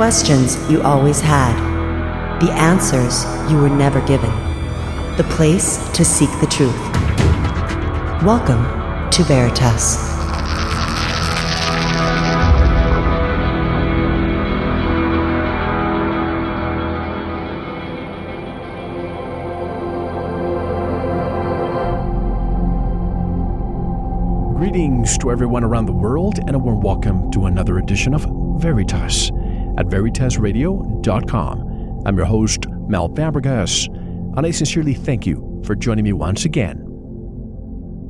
Questions you always had, the answers you were never given, the place to seek the truth. Welcome to Veritas. Greetings to everyone around the world, and a warm welcome to another edition of Veritas at veritasradio.com. I'm your host, Mel Fabregas, and I sincerely thank you for joining me once again.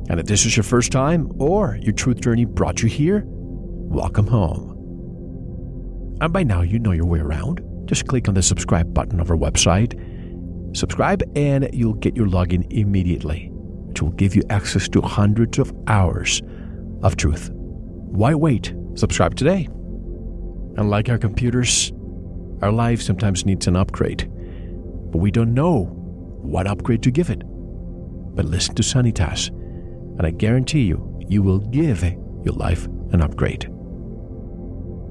And if this is your first time or your truth journey brought you here, welcome home. And by now, you know your way around. Just click on the subscribe button of our website. Subscribe, and you'll get your login immediately, which will give you access to hundreds of hours of truth. Why wait? Subscribe today. And like our computers, our life sometimes needs an upgrade, but we don't know what upgrade to give it. But listen to Sanitas, and I guarantee you, you will give your life an upgrade.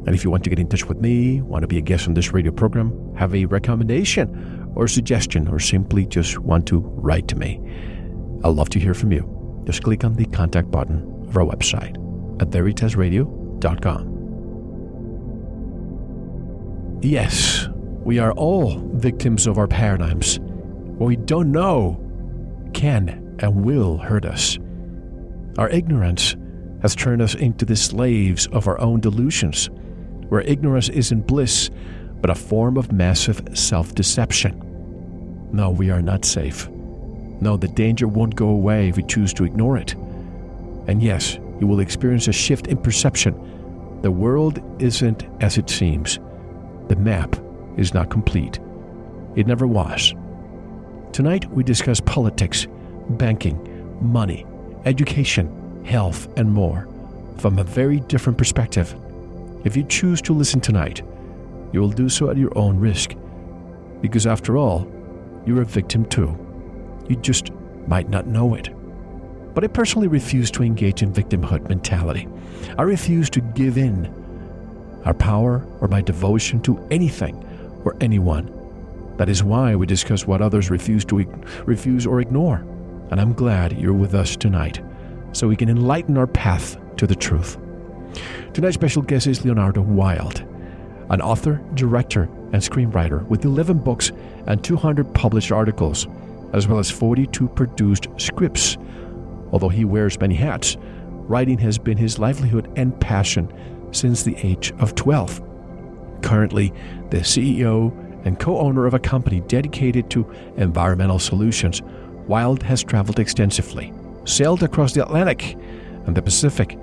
And if you want to get in touch with me, want to be a guest on this radio program, have a recommendation or suggestion, or simply just want to write to me, I'd love to hear from you. Just click on the contact button of our website at veritasradio.com. Yes, we are all victims of our paradigms. What we don't know can and will hurt us. Our ignorance has turned us into the slaves of our own delusions, where ignorance isn't bliss, but a form of massive self deception. No, we are not safe. No, the danger won't go away if we choose to ignore it. And yes, you will experience a shift in perception. The world isn't as it seems. The map is not complete. It never was. Tonight, we discuss politics, banking, money, education, health, and more from a very different perspective. If you choose to listen tonight, you will do so at your own risk. Because after all, you're a victim too. You just might not know it. But I personally refuse to engage in victimhood mentality. I refuse to give in our power or my devotion to anything or anyone. That is why we discuss what others refuse to refuse or ignore. And I'm glad you're with us tonight so we can enlighten our path to the truth. Tonight's special guest is Leonardo Wild, an author, director, and screenwriter with 11 books and 200 published articles, as well as 42 produced scripts. Although he wears many hats, writing has been his livelihood and passion since the age of 12. Currently, the CEO and co owner of a company dedicated to environmental solutions, Wild has traveled extensively, sailed across the Atlantic and the Pacific,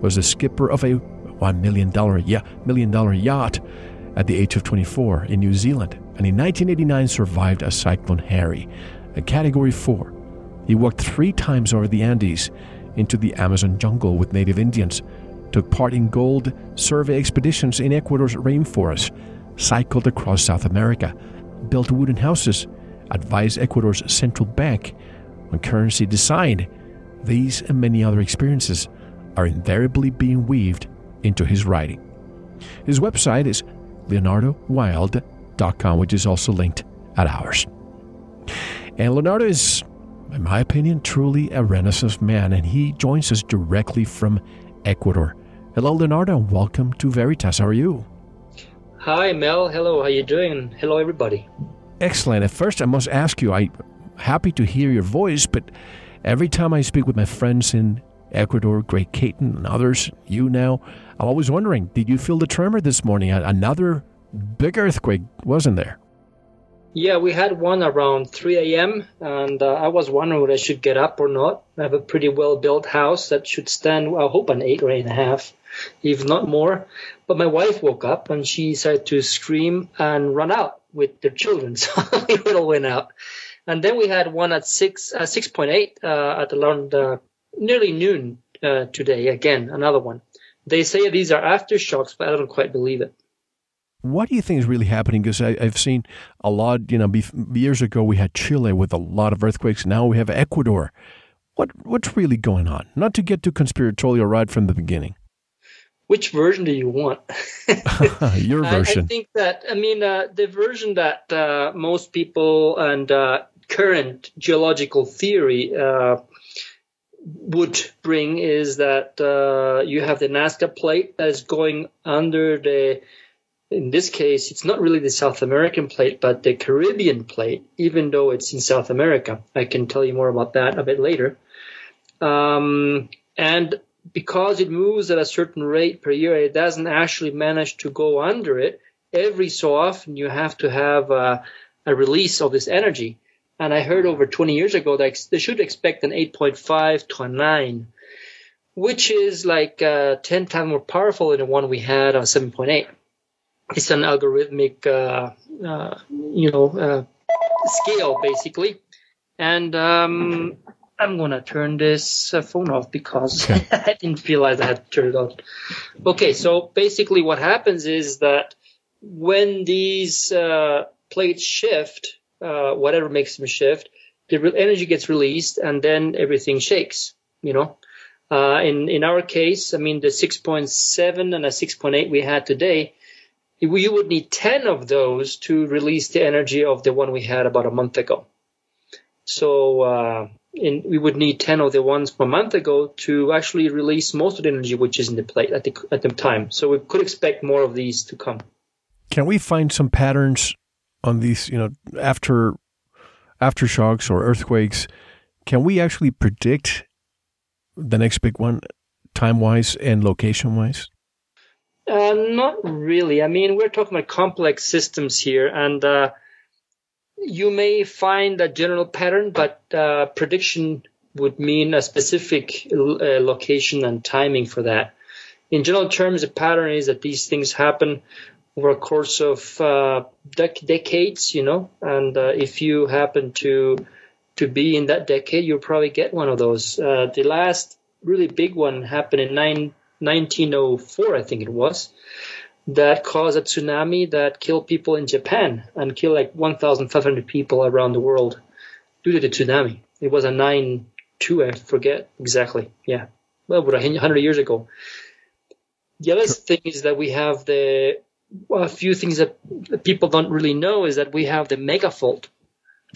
was the skipper of a $1 million, yeah, million dollar yacht at the age of 24 in New Zealand, and in 1989 survived a Cyclone Harry, a Category 4. He walked three times over the Andes into the Amazon jungle with native Indians took part in gold survey expeditions in Ecuador's rainforest, cycled across South America, built wooden houses, advised Ecuador's central bank on currency design. These and many other experiences are invariably being weaved into his writing. His website is leonardowild.com, which is also linked at ours. And Leonardo is, in my opinion, truly a Renaissance man, and he joins us directly from Ecuador. Hello, Leonardo. Welcome to Veritas. How are you? Hi, Mel. Hello. How are you doing? Hello, everybody. Excellent. At first, I must ask you. I'm happy to hear your voice, but every time I speak with my friends in Ecuador, Great Caton, and others, you now, I'm always wondering: Did you feel the tremor this morning? Another big earthquake, wasn't there? Yeah, we had one around 3 a.m. and uh, I was wondering whether I should get up or not. I have a pretty well built house that should stand, I hope, an eight or eight and a half, if not more. But my wife woke up and she started to scream and run out with their children, so we all went out. And then we had one at six, uh, 6.8 uh, at around uh, nearly noon uh, today. Again, another one. They say these are aftershocks, but I don't quite believe it. What do you think is really happening? Because I've seen a lot, you know, years ago we had Chile with a lot of earthquakes. Now we have Ecuador. What What's really going on? Not to get too conspiratorial right from the beginning. Which version do you want? Your version. I, I, think that, I mean, uh, the version that uh, most people and uh, current geological theory uh, would bring is that uh, you have the Nazca plate that is going under the in this case, it's not really the South American plate, but the Caribbean plate, even though it's in South America. I can tell you more about that a bit later. Um, and because it moves at a certain rate per year, it doesn't actually manage to go under it. Every so often, you have to have a, a release of this energy. And I heard over 20 years ago that they should expect an 8.5 to a 9, which is like uh, 10 times more powerful than the one we had on 7.8 it's an algorithmic, uh, uh, you know, uh, scale basically. And um, I'm gonna turn this uh, phone off because okay. I didn't realize I had to turn it off. Okay, so basically what happens is that when these uh, plates shift, uh, whatever makes them shift, the energy gets released and then everything shakes. You know. in in our case, I mean the 6.7 and a 6.8 we had today, you would need 10 of those to release the energy of the one we had about a month ago. So uh, in, we would need 10 of the ones from a month ago to actually release most of the energy which is in the plate at the, at the time. So we could expect more of these to come. Can we find some patterns on these, you know, after aftershocks or earthquakes? Can we actually predict the next big one time wise and location wise? Uh, not really. I mean, we're talking about complex systems here, and uh, you may find a general pattern, but uh, prediction would mean a specific uh, location and timing for that. In general terms, the pattern is that these things happen over a course of uh, dec- decades, you know, and uh, if you happen to to be in that decade, you'll probably get one of those. the last really big one happened in nine 1904, I think it was, that caused a tsunami that killed people in Japan and killed like 1,500 people around the world due to the tsunami. It was a 9 2, I forget exactly. Yeah. Well, about 100 years ago. The other thing is that we have the, well, a few things that people don't really know is that we have the megafault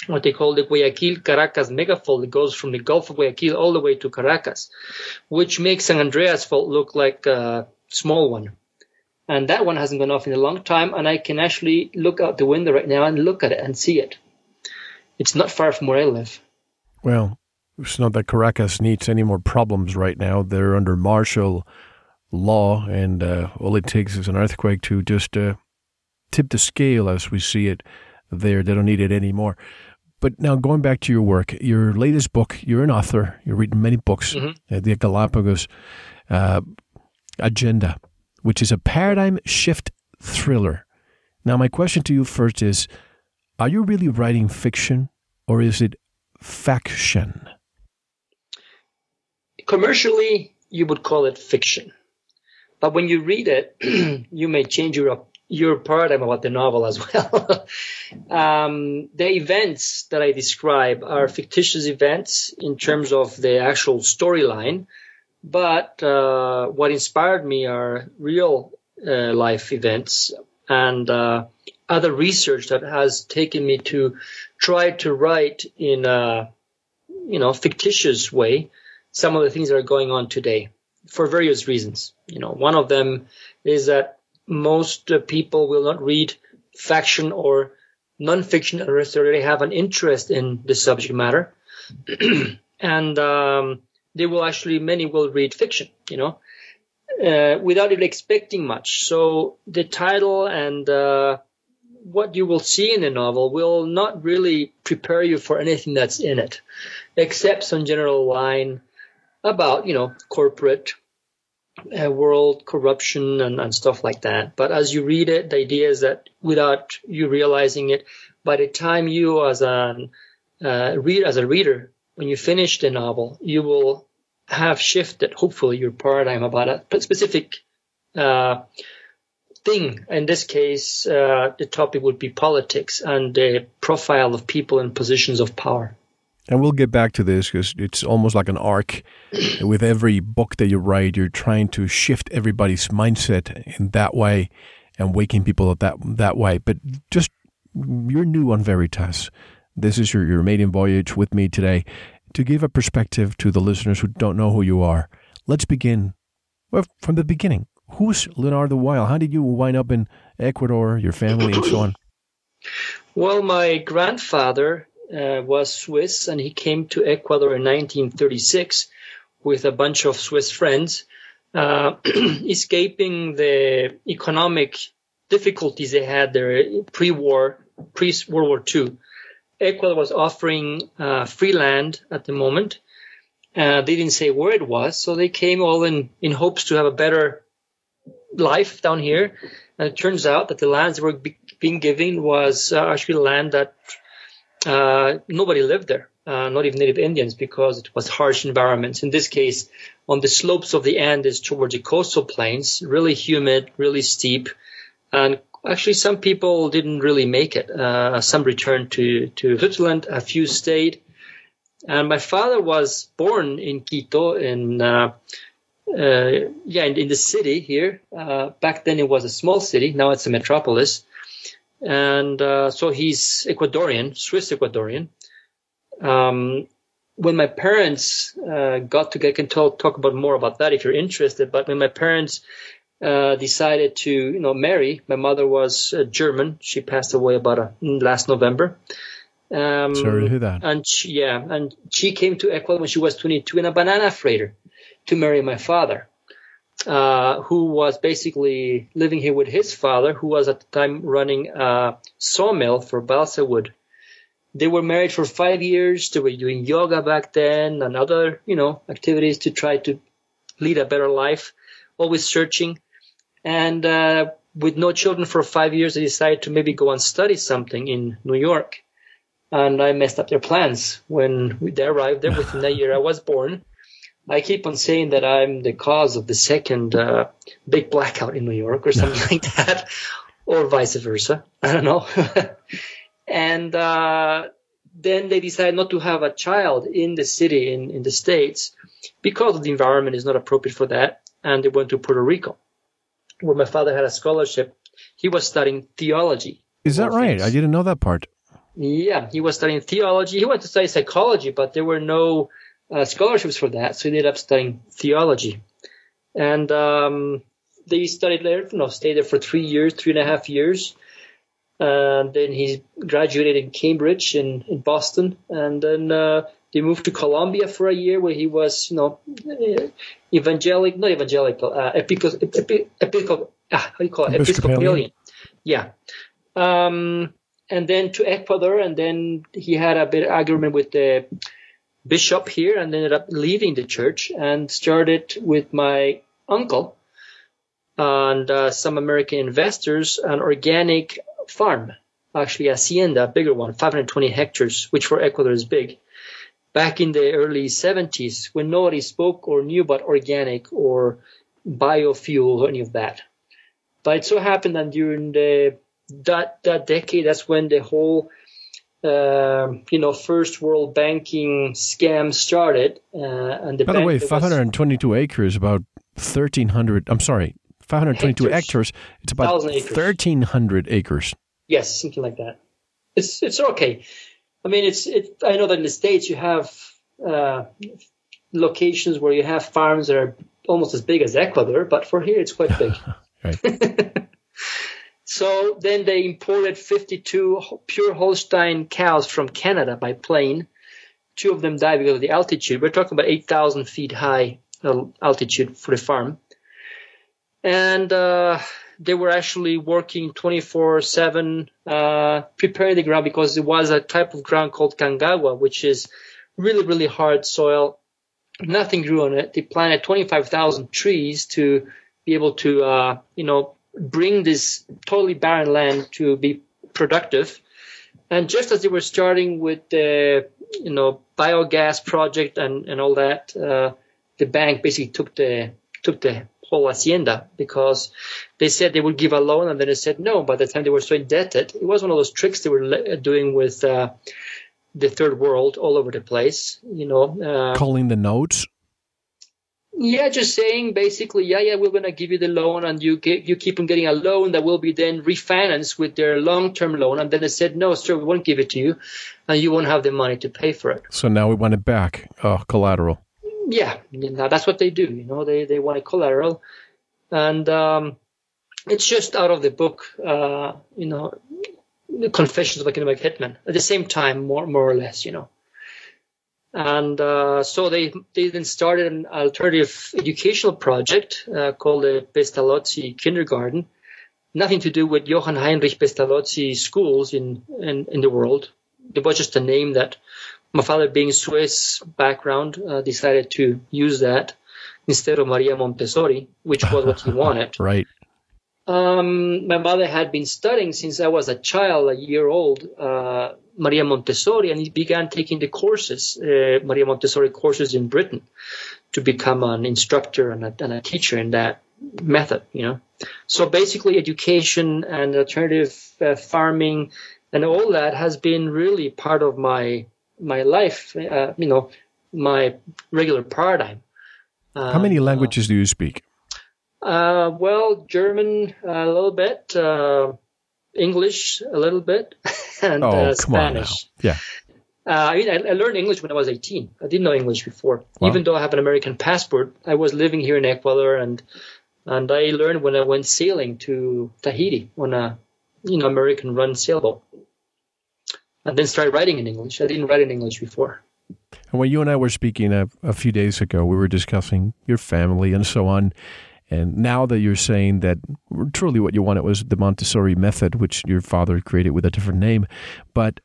what they call the Guayaquil Caracas megafault. It goes from the Gulf of Guayaquil all the way to Caracas, which makes San Andreas fault look like a small one. And that one hasn't gone off in a long time, and I can actually look out the window right now and look at it and see it. It's not far from where I live. Well, it's not that Caracas needs any more problems right now. They're under martial law, and uh, all it takes is an earthquake to just uh, tip the scale as we see it there. They don't need it anymore. But now going back to your work, your latest book, you're an author, you're reading many books, mm-hmm. uh, the Galapagos uh, Agenda, which is a paradigm shift thriller. Now, my question to you first is Are you really writing fiction or is it faction? Commercially, you would call it fiction. But when you read it, you may change your your paradigm about the novel as well. um, the events that I describe are fictitious events in terms of the actual storyline, but uh, what inspired me are real uh, life events and uh, other research that has taken me to try to write in a you know fictitious way some of the things that are going on today for various reasons. You know, one of them is that most uh, people will not read faction or nonfiction unless they already have an interest in the subject matter. and um, they will actually, many will read fiction, you know, uh, without even expecting much. So the title and uh, what you will see in the novel will not really prepare you for anything that's in it, except some general line about, you know, corporate uh, world corruption and, and stuff like that. But as you read it, the idea is that without you realizing it, by the time you as a uh, read as a reader, when you finish the novel, you will have shifted, hopefully, your paradigm about a specific uh, thing. In this case, uh, the topic would be politics and the profile of people in positions of power. And we'll get back to this because it's almost like an arc. With every book that you write, you're trying to shift everybody's mindset in that way and waking people up that that way. But just you're new on Veritas. This is your, your maiden voyage with me today to give a perspective to the listeners who don't know who you are. Let's begin well, from the beginning. Who's Leonardo Wild? How did you wind up in Ecuador, your family, and so on? Well, my grandfather uh, was Swiss, and he came to Ecuador in 1936 with a bunch of Swiss friends, uh, escaping the economic difficulties they had there pre-war, pre-World War II. Ecuador was offering uh, free land at the moment. Uh, they didn't say where it was, so they came all in in hopes to have a better life down here. And it turns out that the lands they were be- being given was uh, actually land that uh, nobody lived there, uh, not even native Indians, because it was harsh environments. In this case, on the slopes of the Andes towards the coastal plains, really humid, really steep, and actually some people didn't really make it. Uh, some returned to to Switzerland, a few stayed, and my father was born in Quito in. Uh, uh, yeah, in, in, the city here. Uh, back then it was a small city. Now it's a metropolis and uh, so he's Ecuadorian, Swiss Ecuadorian. Um, when my parents uh, got to, I can talk, talk about more about that if you're interested. But when my parents uh, decided to, you know, marry, my mother was uh, German. She passed away about uh, last November. Um, Sorry to hear that. And she, yeah, and she came to Ecuador when she was 22 in a banana freighter to marry my father. Uh, who was basically living here with his father, who was at the time running a sawmill for balsa wood. They were married for five years. They were doing yoga back then and other, you know, activities to try to lead a better life, always searching. And uh, with no children for five years, they decided to maybe go and study something in New York. And I messed up their plans when they arrived there within a year I was born. I keep on saying that I'm the cause of the second uh, big blackout in New York or something like that, or vice versa. I don't know. and uh, then they decided not to have a child in the city in, in the States because the environment is not appropriate for that. And they went to Puerto Rico, where my father had a scholarship. He was studying theology. Is that right? Things. I didn't know that part. Yeah, he was studying theology. He went to study psychology, but there were no uh, scholarships for that, so he ended up studying theology. And um, they studied there, you know, stayed there for three years, three and a half years. And then he graduated in Cambridge in, in Boston. And then uh, they moved to Colombia for a year where he was, you know, evangelic, not evangelical, uh, episcopal, episcopal, ah, how do you call it? Episcopalian. Yeah. Um, and then to Ecuador, and then he had a bit of argument with the bishop here and ended up leaving the church and started with my uncle and uh, some American investors an organic farm, actually hacienda, a bigger one, 520 hectares, which for Ecuador is big. Back in the early 70s, when nobody spoke or knew about organic or biofuel or any of that. But it so happened that during the that that decade, that's when the whole uh, you know, first world banking scam started. Uh, and the by the way, 522 was, acres, about 1,300. I'm sorry, 522 hectares. hectares it's about 1,300 acres. Yes, something like that. It's it's okay. I mean, it's it. I know that in the states you have uh, locations where you have farms that are almost as big as Ecuador, but for here it's quite big. So then they imported 52 pure Holstein cows from Canada by plane. Two of them died because of the altitude. We're talking about 8,000 feet high uh, altitude for the farm. and uh, they were actually working 24/7 uh, preparing the ground because it was a type of ground called Cangahua, which is really really hard soil. Nothing grew on it. They planted 25,000 trees to be able to, uh, you know, bring this totally barren land to be productive. And just as they were starting with the, you know, biogas project and, and all that, uh, the bank basically took the took the whole hacienda because they said they would give a loan and then they said no. By the time they were so indebted, it was one of those tricks they were doing with uh, the third world all over the place. You know, uh, calling the notes. Yeah, just saying basically, yeah, yeah, we're gonna give you the loan, and you get, you keep on getting a loan that will be then refinanced with their long-term loan, and then they said, no, sir, we won't give it to you, and you won't have the money to pay for it. So now we want it back, uh, collateral. Yeah, now that's what they do. You know, they they want a collateral, and um, it's just out of the book. Uh, you know, the Confessions of a Economic Hitman. At the same time, more more or less, you know. And uh, so they, they then started an alternative educational project uh, called the Pestalozzi Kindergarten. Nothing to do with Johann Heinrich Pestalozzi schools in, in, in the world. It was just a name that my father, being Swiss background, uh, decided to use that instead of Maria Montessori, which was what he wanted. right. Um, my mother had been studying since I was a child, a year old, uh, Maria Montessori, and he began taking the courses, uh, Maria Montessori courses in Britain, to become an instructor and a, and a teacher in that method. You know, so basically, education and alternative uh, farming and all that has been really part of my my life. Uh, you know, my regular paradigm. How many uh, languages do you speak? Uh, well, German a little bit, uh, English a little bit, and oh, uh, Spanish. Yeah. Uh, I mean, I, I, learned English when I was 18. I didn't know English before. Wow. Even though I have an American passport, I was living here in Ecuador, and and I learned when I went sailing to Tahiti on a you know American-run sailboat, and then started writing in English. I didn't write in English before. And when you and I were speaking a, a few days ago, we were discussing your family and so on. And now that you're saying that truly what you wanted was the Montessori method, which your father created with a different name, but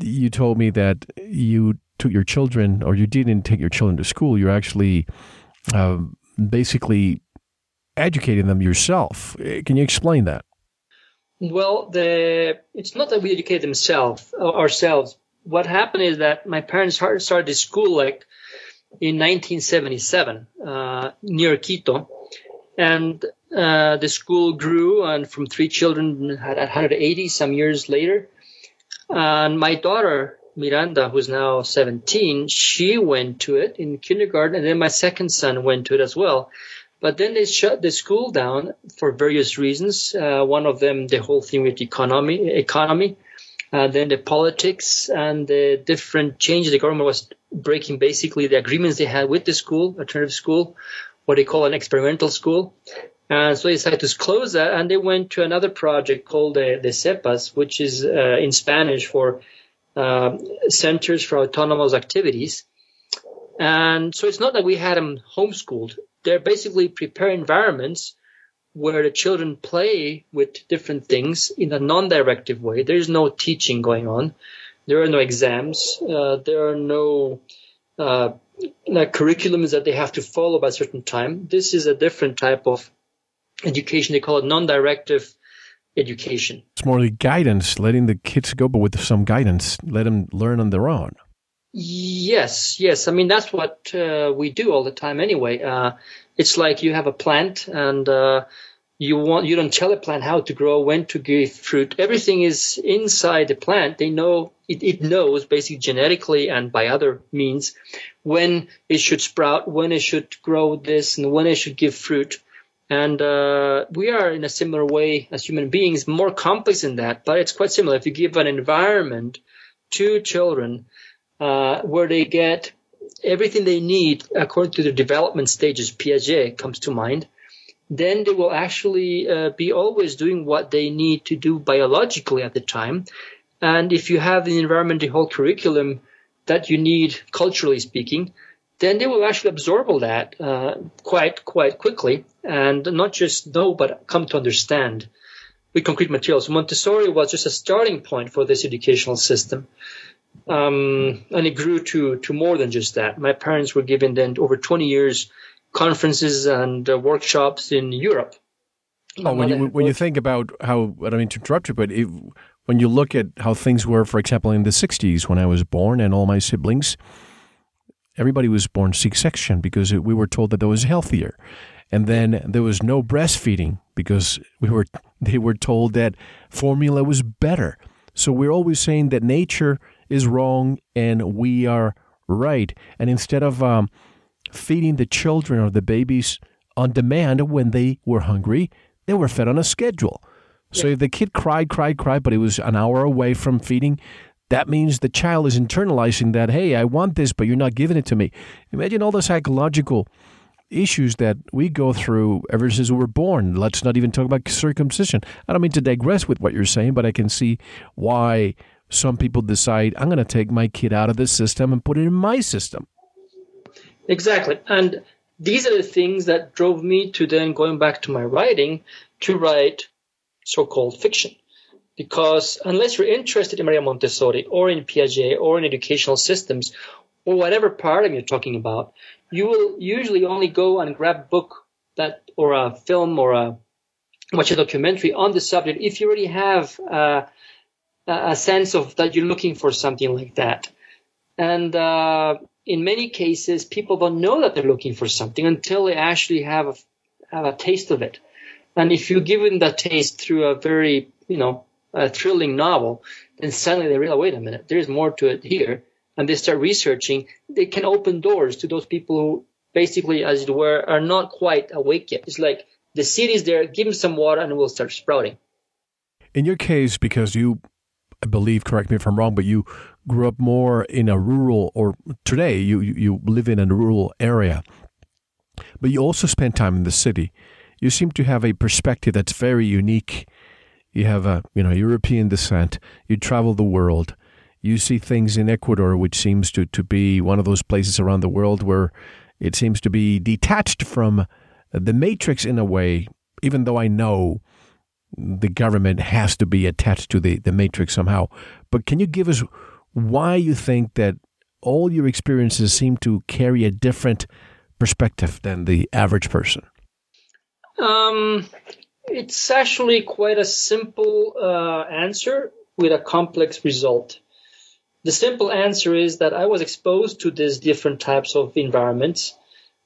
you told me that you took your children, or you didn't take your children to school. You're actually uh, basically educating them yourself. Can you explain that? Well, the it's not that we educate themselves ourselves. What happened is that my parents started school like in 1977 uh, near Quito, and uh, the school grew, and from three children had 180 some years later. And my daughter Miranda, who's now 17, she went to it in kindergarten, and then my second son went to it as well. But then they shut the school down for various reasons. Uh, one of them, the whole thing with economy, economy. Uh, then the politics and the different changes. The government was breaking basically the agreements they had with the school, alternative school, what they call an experimental school. And so they decided to close that, and they went to another project called the, the CEPAS, which is uh, in Spanish for uh, Centers for Autonomous Activities. And so it's not that we had them homeschooled. They're basically prepare environments where the children play with different things in a non-directive way. There's no teaching going on. There are no exams. Uh, there are no uh, like curriculums that they have to follow by a certain time. This is a different type of education. They call it non-directive education. It's more like guidance, letting the kids go, but with some guidance, let them learn on their own. Yes, yes. I mean, that's what uh, we do all the time anyway. Uh, it's like you have a plant and uh, you want you don't tell a plant how to grow, when to give fruit. Everything is inside the plant. They know it, it knows basically genetically and by other means when it should sprout, when it should grow this, and when it should give fruit. And uh, we are in a similar way as human beings, more complex than that, but it's quite similar. If you give an environment to children uh, where they get everything they need according to their development stages, Piaget comes to mind, then they will actually uh, be always doing what they need to do biologically at the time. And if you have the environment, the whole curriculum that you need, culturally speaking, then they will actually absorb all that uh, quite quite quickly and not just know but come to understand with concrete materials. Montessori was just a starting point for this educational system. Um, and it grew to, to more than just that. My parents were given then over 20 years conferences and uh, workshops in Europe. Oh, when you when you think about how I don't mean to interrupt you, but it, when you look at how things were, for example, in the '60s when I was born and all my siblings, everybody was born C-section because we were told that that was healthier. And then there was no breastfeeding because we were they were told that formula was better. So we're always saying that nature is wrong and we are right. And instead of um, feeding the children or the babies on demand when they were hungry, they were fed on a schedule. So yeah. if the kid cried, cried, cried, but it was an hour away from feeding, that means the child is internalizing that, hey, I want this, but you're not giving it to me. Imagine all the psychological issues that we go through ever since we were born. Let's not even talk about circumcision. I don't mean to digress with what you're saying, but I can see why some people decide I'm going to take my kid out of this system and put it in my system. Exactly. And these are the things that drove me to then going back to my writing to write so-called fiction. Because unless you're interested in Maria Montessori or in Piaget or in educational systems or whatever paradigm you're talking about, you will usually only go and grab a book that or a film or a watch a documentary on the subject if you already have uh, a sense of that you're looking for something like that. And uh, in many cases, people don't know that they're looking for something until they actually have a, have a taste of it. And if you give them that taste through a very, you know, a thrilling novel, then suddenly they realize, wait a minute, there's more to it here and they start researching, they can open doors to those people who basically, as it were, are not quite awake yet. It's like the seed is there, give them some water and it will start sprouting. In your case, because you, I believe, correct me if I'm wrong, but you grew up more in a rural, or today you, you live in a rural area, but you also spend time in the city. You seem to have a perspective that's very unique. You have a you know European descent. You travel the world you see things in Ecuador, which seems to, to be one of those places around the world where it seems to be detached from the matrix in a way, even though I know the government has to be attached to the, the matrix somehow. But can you give us why you think that all your experiences seem to carry a different perspective than the average person? Um, it's actually quite a simple uh, answer with a complex result. The simple answer is that I was exposed to these different types of environments.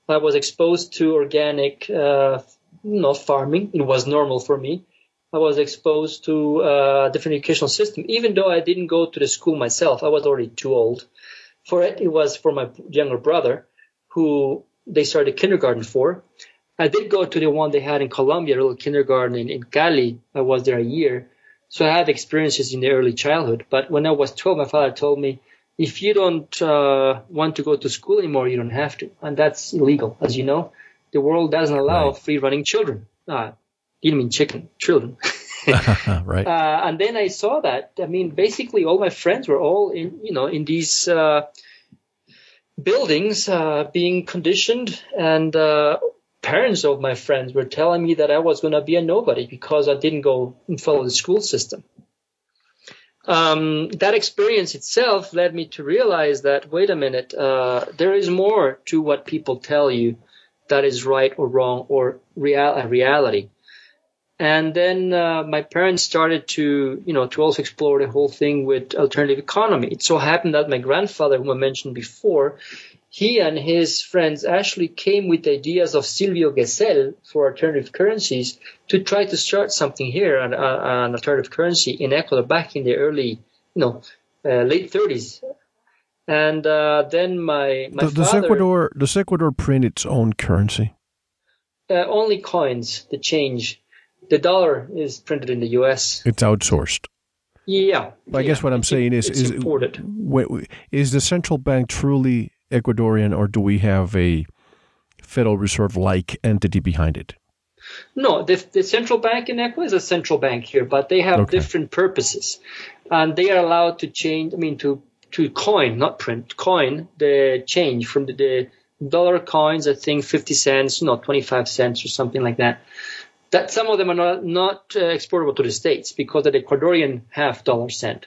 I was exposed to organic, uh, not farming. It was normal for me. I was exposed to uh, different educational system, even though I didn't go to the school myself. I was already too old for it. It was for my younger brother, who they started kindergarten for. I did go to the one they had in Colombia, a little kindergarten in, in Cali. I was there a year. So I had experiences in the early childhood. But when I was 12, my father told me, if you don't uh, want to go to school anymore, you don't have to. And that's illegal. As you know, the world doesn't allow right. free running children. Uh, didn't mean chicken, children. right. Uh, and then I saw that. I mean, basically, all my friends were all in, you know, in these uh, buildings uh, being conditioned and uh, parents of my friends were telling me that I was going to be a nobody because I didn't go and follow the school system. Um, that experience itself led me to realize that wait a minute, uh, there is more to what people tell you that is right or wrong or real reality. And then uh, my parents started to, you know, to also explore the whole thing with alternative economy. It so happened that my grandfather, whom I mentioned before, he and his friends actually came with ideas of Silvio Gesell for alternative currencies to try to start something here, an, uh, an alternative currency in Ecuador back in the early, you know, uh, late 30s. And uh, then my, my does, does Ecuador does Ecuador print its own currency? Uh, only coins, the change. The dollar is printed in the U.S. It's outsourced. Yeah. But I yeah. guess what I'm saying is, is imported. Is the central bank truly Ecuadorian, or do we have a Federal Reserve like entity behind it? No, the, the, central bank in Ecuador is a central bank here, but they have okay. different purposes, and they are allowed to change. I mean, to to coin, not print, coin the change from the, the dollar coins, I think 50 cents, no, 25 cents or something like that. That some of them are not, not uh, exportable to the States because of the Ecuadorian half dollar cent.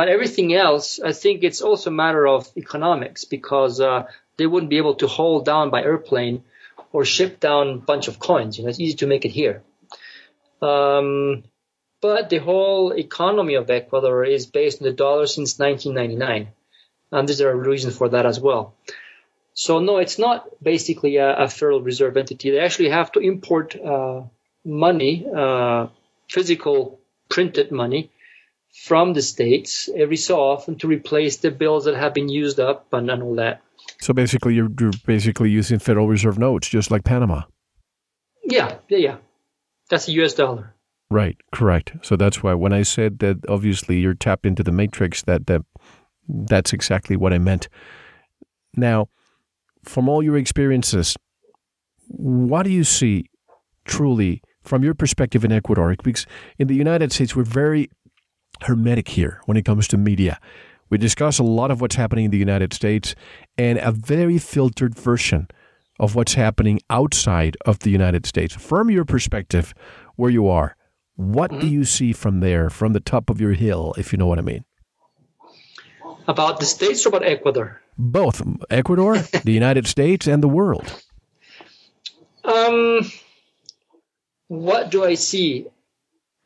But everything else, I think it's also a matter of economics because uh, they wouldn't be able to hold down by airplane or ship down a bunch of coins. You know, it's easy to make it here. Um, but the whole economy of Ecuador is based on the dollar since 1999. And there's a reason for that as well. So no, it's not basically a, a Federal Reserve entity. They actually have to import uh, money, uh, physical printed money, from the states every so often to replace the bills that have been used up and, and all that. So basically, you're, you're basically using Federal Reserve notes, just like Panama. Yeah, yeah, yeah. That's the U.S. dollar. Right, correct. So that's why when I said that, obviously you're tapped into the matrix. That that that's exactly what I meant. Now, from all your experiences, what do you see truly from your perspective in Ecuador? Because in the United States, we're very hermetic here when it comes to media. We discuss a lot of what's happening in the United States and a very filtered version of what's happening outside of the United States. From your perspective, where you are, what mm-hmm. do you see from there, from the top of your hill, if you know what I mean? About the States or about Ecuador? Both Ecuador, the United States, and the world. Um, what do I see?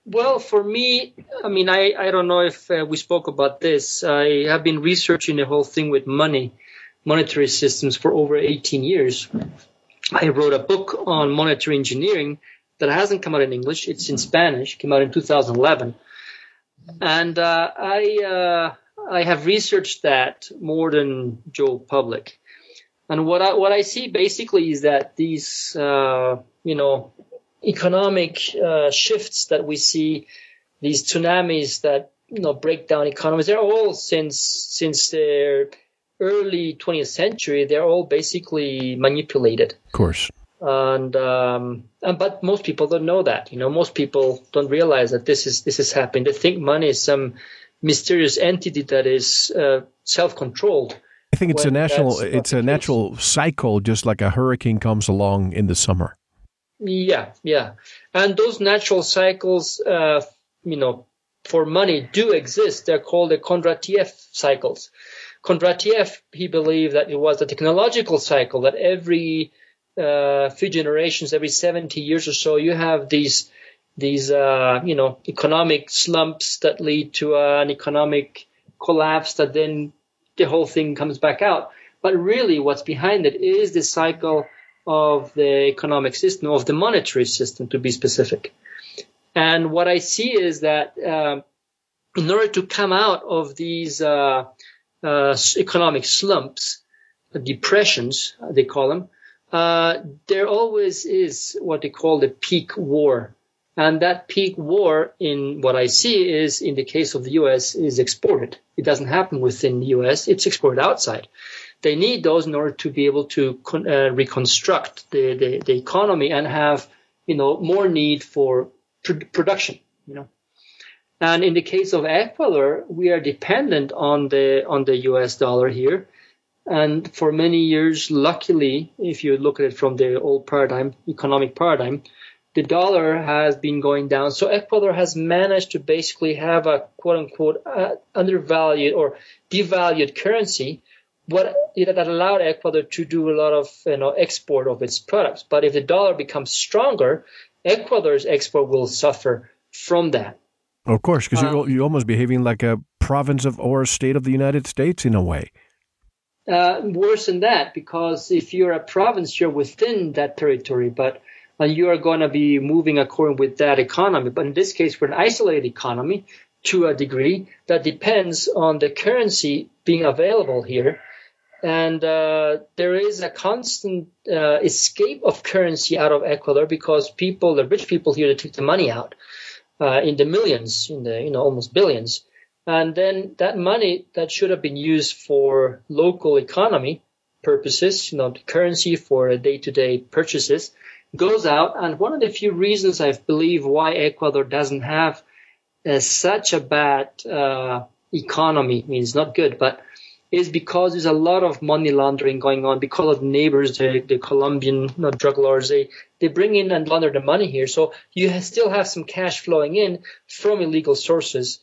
Well, for me, I mean, I, I don't know if uh, we spoke about this. I have been researching the whole thing with money, monetary systems for over 18 years. I wrote a book on monetary engineering that hasn't come out in English. It's in Spanish, came out in 2011. And uh, I, uh, I have researched that more than Joe Public. And what I, what I see basically is that these, uh, you know, economic uh, shifts that we see, these tsunamis that you know break down economies, they're all since since the early 20th century. They're all basically manipulated. Of course. And, um, and but most people don't know that. You know, most people don't realize that this is this is happening. They think money is some mysterious entity that is uh, self-controlled. I think it's a national it's a natural cycle, just like a hurricane comes along in the summer. Yeah, yeah. And those natural cycles, uh, you know, for money do exist. They're called the Kondratiev cycles. Kondratiev, he believed that it was a technological cycle that every uh, few generations, every 70 years or so, you have these these uh, you know economic slumps that lead to uh, an economic collapse that then the whole thing comes back out. But really, what's behind it is the cycle of the economic system, of the monetary system to be specific. And what I see is that uh, in order to come out of these uh, uh, economic slumps, depressions, they call them, uh, there always is what they call the peak war. And that peak war in what I see is in the case of the US is exported. It doesn't happen within the US, it's exported outside they need those in order to be able to uh, reconstruct the, the, the, economy and have, you know, more need for pr- production, you know. And in the case of Ecuador, we are dependent on the, on the US dollar here. And for many years, luckily, if you look at it from the old paradigm, economic paradigm, the dollar has been going down. So Ecuador has managed to basically have a quote unquote uh, undervalued or devalued currency what that allowed Ecuador to do a lot of you know export of its products. But if the dollar becomes stronger, Ecuador's export will suffer from that. Of course, because um, you're, you're almost behaving like a province of or a state of the United States in a way. Uh, worse than that, because if you're a province, you're within that territory, but uh, you are going to be moving according with that economy. But in this case, we're an isolated economy to a degree that depends on the currency being available here and uh, there is a constant uh, escape of currency out of Ecuador because people, the rich people here, they take the money out uh, in the millions, in the you know almost billions, and then that money that should have been used for local economy purposes, you know, the currency for day-to-day purchases, goes out. And one of the few reasons I believe why Ecuador doesn't have uh, such a bad uh, economy, I mean, it's not good, but is because there's a lot of money laundering going on because of neighbors, the, the Colombian drug lords, they, they bring in and launder the money here. So you still have some cash flowing in from illegal sources.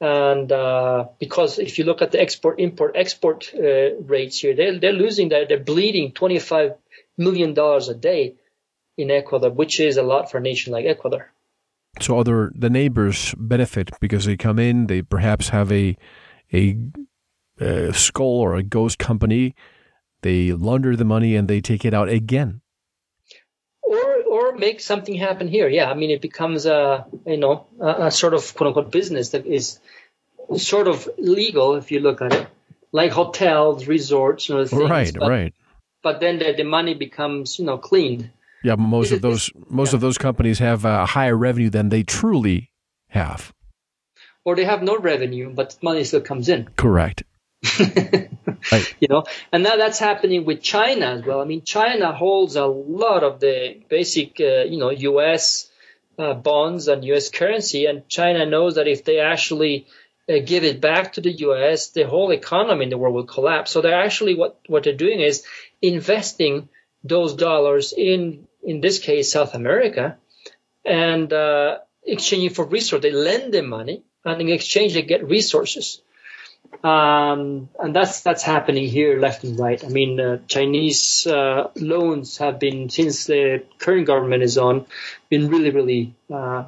And uh, because if you look at the export, import, export uh, rates here, they're, they're losing, they're, they're bleeding $25 million a day in Ecuador, which is a lot for a nation like Ecuador. So other the neighbors benefit because they come in, they perhaps have a a, a skull or a ghost company, they launder the money and they take it out again. Or or make something happen here. Yeah, I mean it becomes a you know a, a sort of quote unquote business that is sort of legal if you look at it, like hotels, resorts, you know, things. Right, but, right. But then the, the money becomes you know cleaned. Yeah, most of those most yeah. of those companies have a higher revenue than they truly have. Or they have no revenue, but money still comes in. Correct. right. You know, and now that's happening with China as well. I mean, China holds a lot of the basic, uh, you know, U.S. Uh, bonds and U.S. currency, and China knows that if they actually uh, give it back to the U.S., the whole economy in the world will collapse. So they're actually what what they're doing is investing those dollars in in this case, South America, and uh, exchanging for resources. They lend them money, and in exchange, they get resources. Um, and that's that's happening here left and right. I mean, uh, Chinese uh, loans have been since the current government is on, been really really uh,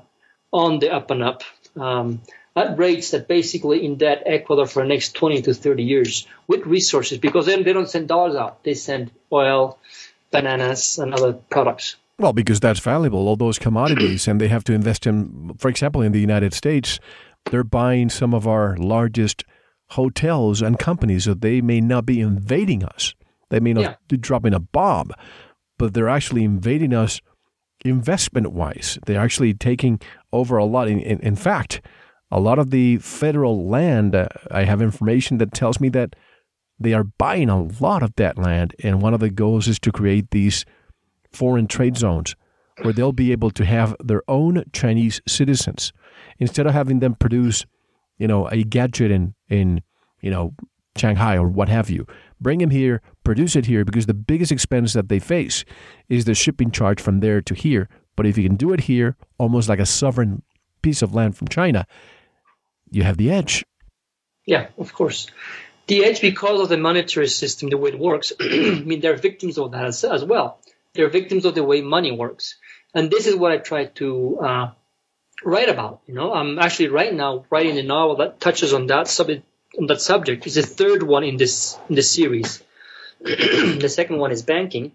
on the up and up. Um, at rates that basically indebt Ecuador for the next 20 to 30 years with resources because then they don't send dollars out. They send oil, bananas and other products. Well, because that's valuable, all those commodities, and they have to invest in, for example, in the United States, they're buying some of our largest hotels and companies, so they may not be invading us. They may not yeah. be dropping a bomb, but they're actually invading us investment wise. They're actually taking over a lot. In, in, in fact, a lot of the federal land, uh, I have information that tells me that they are buying a lot of that land, and one of the goals is to create these foreign trade zones where they'll be able to have their own Chinese citizens instead of having them produce, you know, a gadget in in you know Shanghai or what have you. Bring them here, produce it here, because the biggest expense that they face is the shipping charge from there to here. But if you can do it here, almost like a sovereign piece of land from China, you have the edge. Yeah, of course the edge because of the monetary system, the way it works. I mean, they're victims of that as, as, well. They're victims of the way money works, and this is what I try to uh, write about. You know, I'm actually right now writing a novel that touches on that subject. On that subject, it's the third one in this in the series. the second one is banking,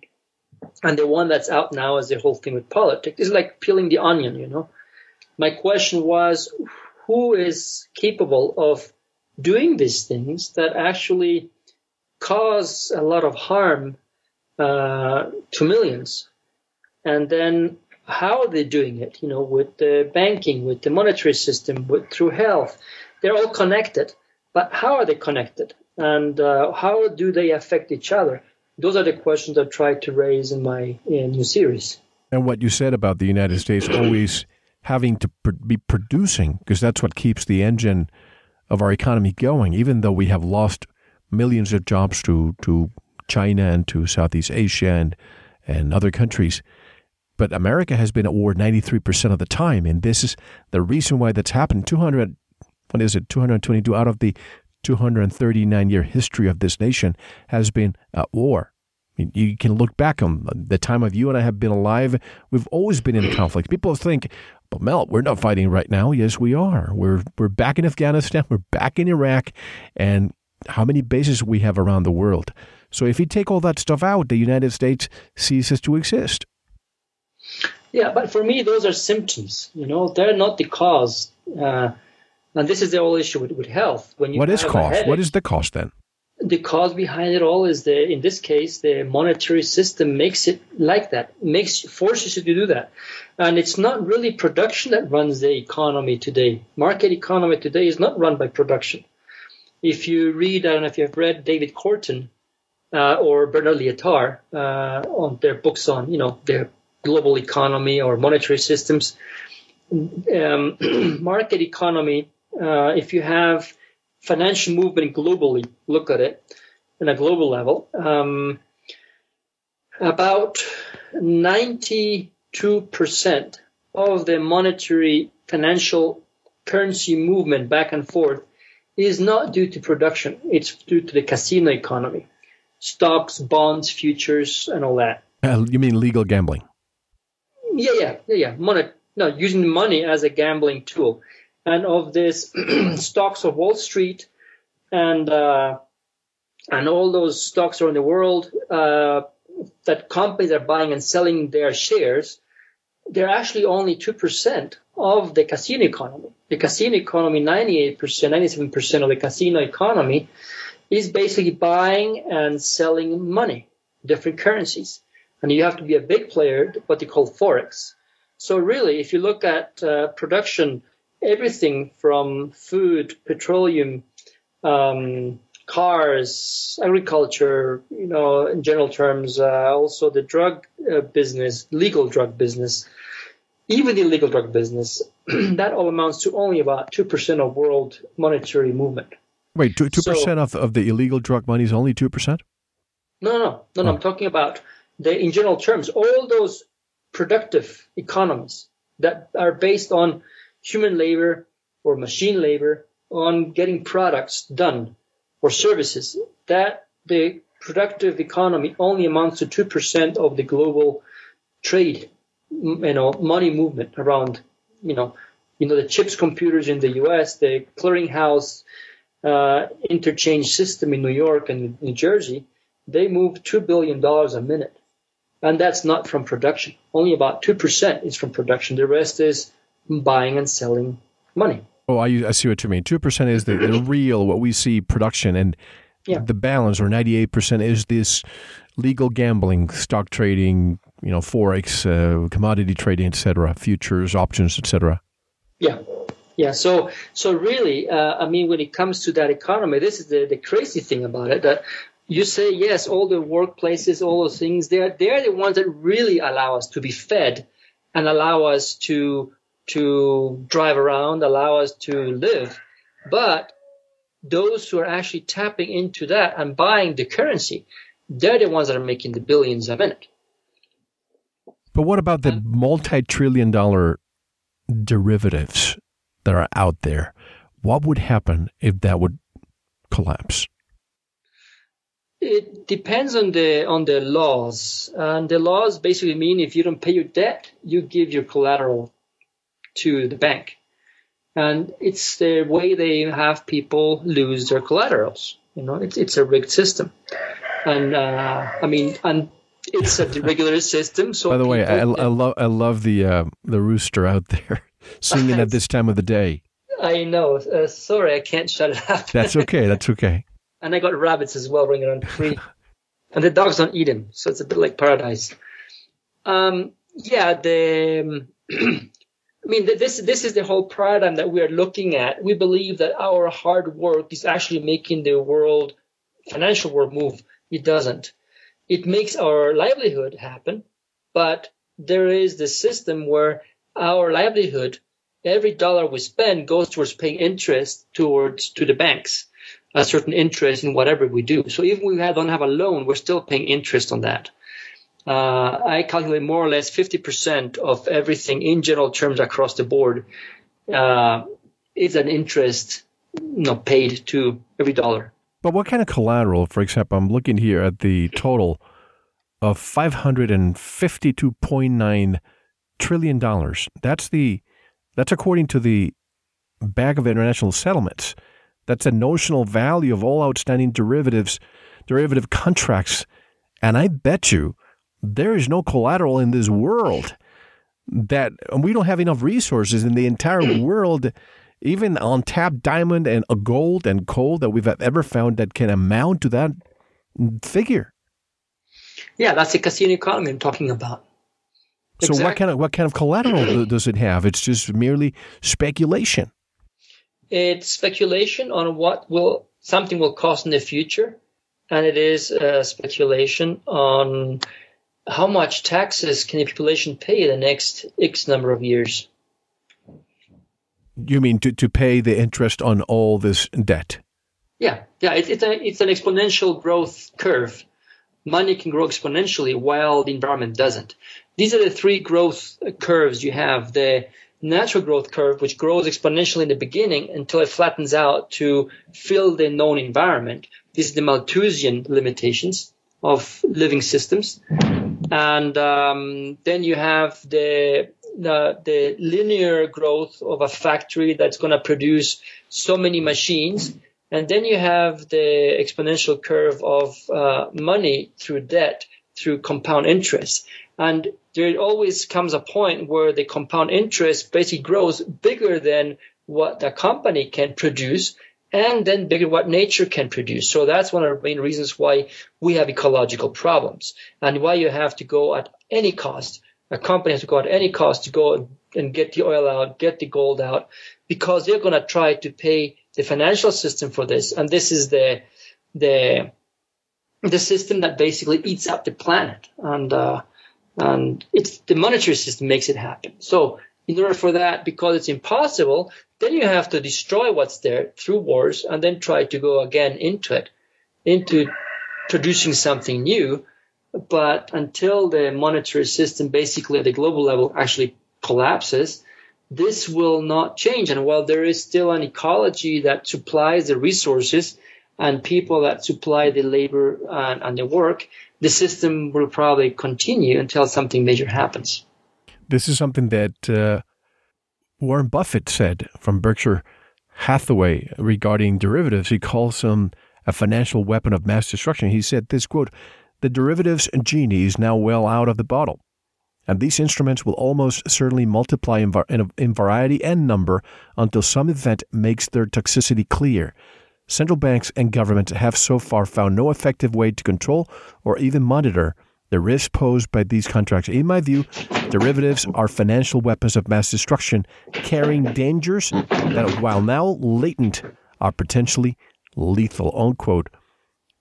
and the one that's out now is the whole thing with politics. It's like peeling the onion. You know, my question was, who is capable of doing these things that actually cause a lot of harm uh, to millions. And then how are they doing it? You know, with the banking, with the monetary system, with through health, they're all connected. But how are they connected? And uh, how do they affect each other? Those are the questions I try to raise in my in new series. And what you said about the United States always having to pr- be producing, because that's what keeps the engine of our economy going, even though we have lost millions of jobs to, to China and to Southeast Asia and, and other countries. But America has been at war 93% of the time. And this is the reason why that's happened. 200, what is it, 222 out of the 239 year history of this nation has been at war. I mean, you can look back on the time of you and I have been alive. We've always been in conflict. People think, but Mel, we're not fighting right now. Yes, we are. We're we're back in Afghanistan. We're back in Iraq, and how many bases we have around the world. So if you take all that stuff out, the United States ceases to exist. Yeah, but for me, those are symptoms. You know, they're not the cause. Uh, and this is the whole issue with, with health. When you what is cost? What is the cause then? the cause behind it all is the in this case the monetary system makes it like that makes forces you to do that and it's not really production that runs the economy today market economy today is not run by production if you read i don't know if you've read david korten uh, or bernard lietaer uh, on their books on you know their global economy or monetary systems um, market economy uh, if you have financial movement globally look at it in a global level, um, about 92% of the monetary financial currency movement back and forth is not due to production. It's due to the casino economy, stocks, bonds, futures, and all that. Uh, you mean legal gambling? Yeah, yeah, yeah, yeah. Money, no, using money as a gambling tool. And of this stocks of Wall Street and uh, and all those stocks around the world uh, that companies are buying and selling their shares, they're actually only two percent of the casino economy. The casino economy, 98%, 97% of the casino economy is basically buying and selling money, different currencies. And you have to be a big player, what they call Forex. So really, if you look at uh, production, everything from food, petroleum, um, cars, agriculture, you know, in general terms, uh, also the drug uh, business, legal drug business, even the illegal drug business, that all amounts to only about 2% of world monetary movement. Wait, 2, 2% of, of the illegal drug money is only 2%? No, no, no. no, oh. I'm talking about the, in general terms, all those productive economies that are based on human labor or machine labor on getting products done or services, that the productive economy only amounts to 2% of the global trade you know, money movement around, you know, you know, the chips computers in the U.S., the clearinghouse uh, interchange system in New York and New Jersey, they move two billion dollars a minute, and that's not from production. Only about two percent is from production. The rest is buying and selling money. Oh, I, I see what you mean. Two percent is the, the real what we see production, and yeah. the balance or ninety eight percent is this legal gambling, stock trading, you know, forex, uh, commodity trading, etc., futures, options, etc. Yeah, yeah. So, so really, uh, I mean, when it comes to that economy, this is the, the crazy thing about it that you say yes, all the workplaces, all those things, they're they're the ones that really allow us to be fed and allow us to to drive around, allow us to live. But those who are actually tapping into that and buying the currency, they're the ones that are making the billions a minute. But what about the um, multi trillion dollar derivatives that are out there? What would happen if that would collapse? It depends on the on the laws, and the laws basically mean if you don't pay your debt, you give your collateral to the bank, and it's the way they have people lose their collaterals. You know, it's it's a rigged system, and uh, I mean, and it's a regular system. So by the way, I, I love I love the uh, the rooster out there singing at this time of the day. I know. Uh, sorry, I can't shut it up. That's okay. That's okay. And I got rabbits as well running around free, and the dogs don't eat them, so it's a bit like paradise. Um, yeah, the. I mean, this this is the whole paradigm that we are looking at. We believe that our hard work is actually making the world, financial world, move. It doesn't it makes our livelihood happen, but there is this system where our livelihood, every dollar we spend goes towards paying interest towards to the banks, a certain interest in whatever we do. So even we don't have a loan, we're still paying interest on that. Uh, I calculate more or less 50% of everything in general terms across the board uh, is an interest you know, paid to every dollar. But what kind of collateral? For example, I'm looking here at the total of $552.9 trillion. That's the that's according to the Bank of International Settlements. That's a notional value of all outstanding derivatives, derivative contracts. And I bet you there is no collateral in this world that we don't have enough resources in the entire world even untapped diamond and a gold and coal that we've ever found that can amount to that figure. Yeah, that's the casino economy I'm talking about. So exactly. what kind of what kind of collateral does it have? It's just merely speculation. It's speculation on what will something will cost in the future, and it is uh, speculation on how much taxes can the population pay in the next X number of years. You mean to, to pay the interest on all this debt? Yeah, yeah, it, it's, a, it's an exponential growth curve. Money can grow exponentially while the environment doesn't. These are the three growth curves you have. The natural growth curve, which grows exponentially in the beginning until it flattens out to fill the known environment. This is the Malthusian limitations of living systems. And um, then you have the, the, the linear growth of a factory that's going to produce so many machines. And then you have the exponential curve of uh, money through debt, through compound interest. And there always comes a point where the compound interest basically grows bigger than what the company can produce and then bigger what nature can produce. So that's one of the main reasons why we have ecological problems and why you have to go at any cost. A company has to go at any cost to go and get the oil out, get the gold out, because they're going to try to pay the financial system for this. And this is the, the, the system that basically eats up the planet. And, uh, and it's the monetary system makes it happen. So in order for that, because it's impossible, then you have to destroy what's there through wars and then try to go again into it, into producing something new. But until the monetary system, basically at the global level, actually collapses, this will not change. And while there is still an ecology that supplies the resources and people that supply the labor and, and the work, the system will probably continue until something major happens. This is something that uh, Warren Buffett said from Berkshire Hathaway regarding derivatives. He calls them a financial weapon of mass destruction. He said this quote, the derivatives genie is now well out of the bottle. And these instruments will almost certainly multiply in, in, in variety and number until some event makes their toxicity clear. Central banks and governments have so far found no effective way to control or even monitor the risk posed by these contracts. In my view, derivatives are financial weapons of mass destruction, carrying dangers that, while now latent, are potentially lethal. Unquote.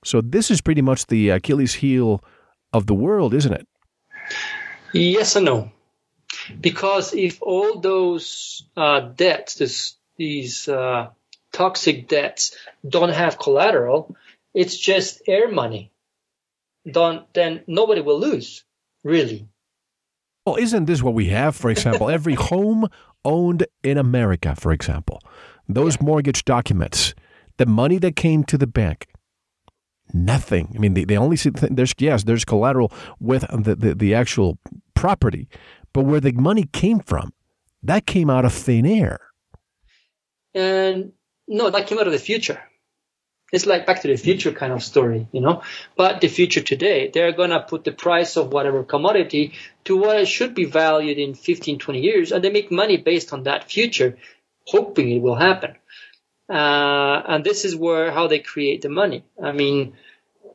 So this is pretty much the Achilles heel of the world, isn't it? Yes and no. Because if all those uh, debts, this, these uh, toxic debts, don't have collateral, it's just air money don't, then nobody will lose, really. Well, isn't this what we have? For example, every home owned in America, for example, those yeah. mortgage documents, the money that came to the bank, nothing. I mean, they, they only see there's yes, there's collateral with the, the, the actual property, but where the money came from, that came out of thin air. And no, that came out of the future. It's like Back to the Future kind of story, you know. But the future today, they're going to put the price of whatever commodity to what it should be valued in 15, 20 years, and they make money based on that future, hoping it will happen. Uh, and this is where how they create the money. I mean,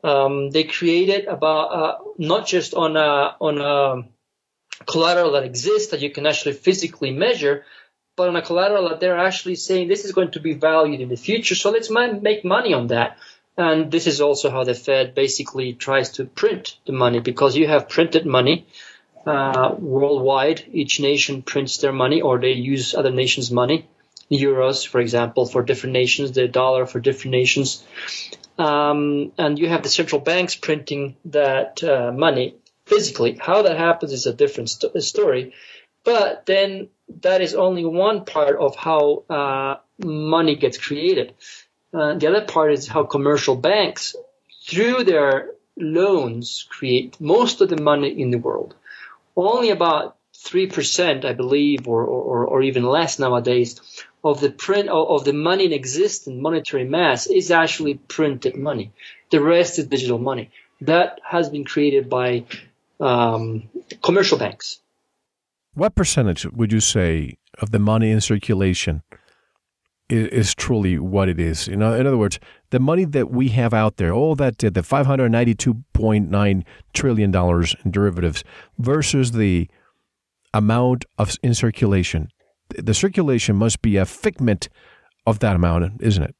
um, they create it about uh, not just on a on a collateral that exists that you can actually physically measure, but on a collateral that they're actually saying this is going to be valued in the future. So let's make money on that. And this is also how the Fed basically tries to print the money because you have printed money uh, worldwide. Each nation prints their money or they use other nations' money. Euros, for example, for different nations, the dollar for different nations. Um, and you have the central banks printing that uh, money physically. How that happens is a different st- story. But then that is only one part of how uh, money gets created. Uh, the other part is how commercial banks, through their loans, create most of the money in the world. Only about three percent, I believe, or, or, or even less nowadays, of the print of the money in existence, monetary mass, is actually printed money. The rest is digital money. That has been created by um, commercial banks. What percentage would you say of the money in circulation is, is, truly what it is? You know, in other words, the money that we have out there, all that the five hundred ninety-two point nine trillion dollars in derivatives versus the amount of in circulation. The circulation must be a figment of that amount, isn't it?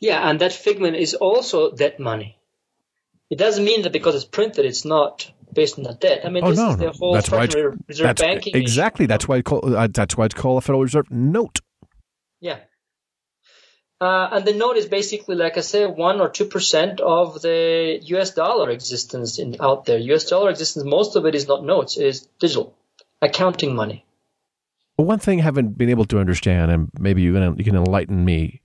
Yeah, and that figment is also debt money. It doesn't mean that because it's printed, it's not based on the debt. I mean, oh, this no, is the whole that's why reserve that's, banking. Exactly. Issue. That's why call, uh, that's why it's called a Federal Reserve note. Yeah. Uh, and the note is basically, like I say, one or two percent of the U.S. dollar existence in, out there. U.S. dollar existence, most of it is not notes; it is digital, accounting money. One thing I haven't been able to understand, and maybe you can you can enlighten me,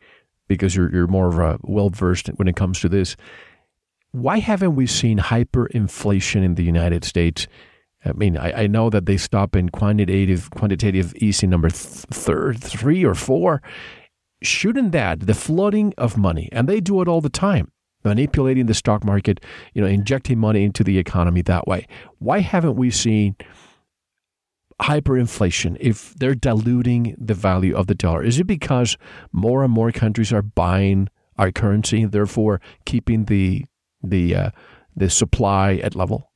because you're you're more of a well versed when it comes to this. Why haven't we seen hyperinflation in the United States? I mean, I, I know that they stop in quantitative quantitative easing number th- third, three or four. Shouldn't that the flooding of money, and they do it all the time, manipulating the stock market, you know, injecting money into the economy that way. Why haven't we seen hyperinflation if they're diluting the value of the dollar? Is it because more and more countries are buying our currency, therefore keeping the the uh, the supply at level?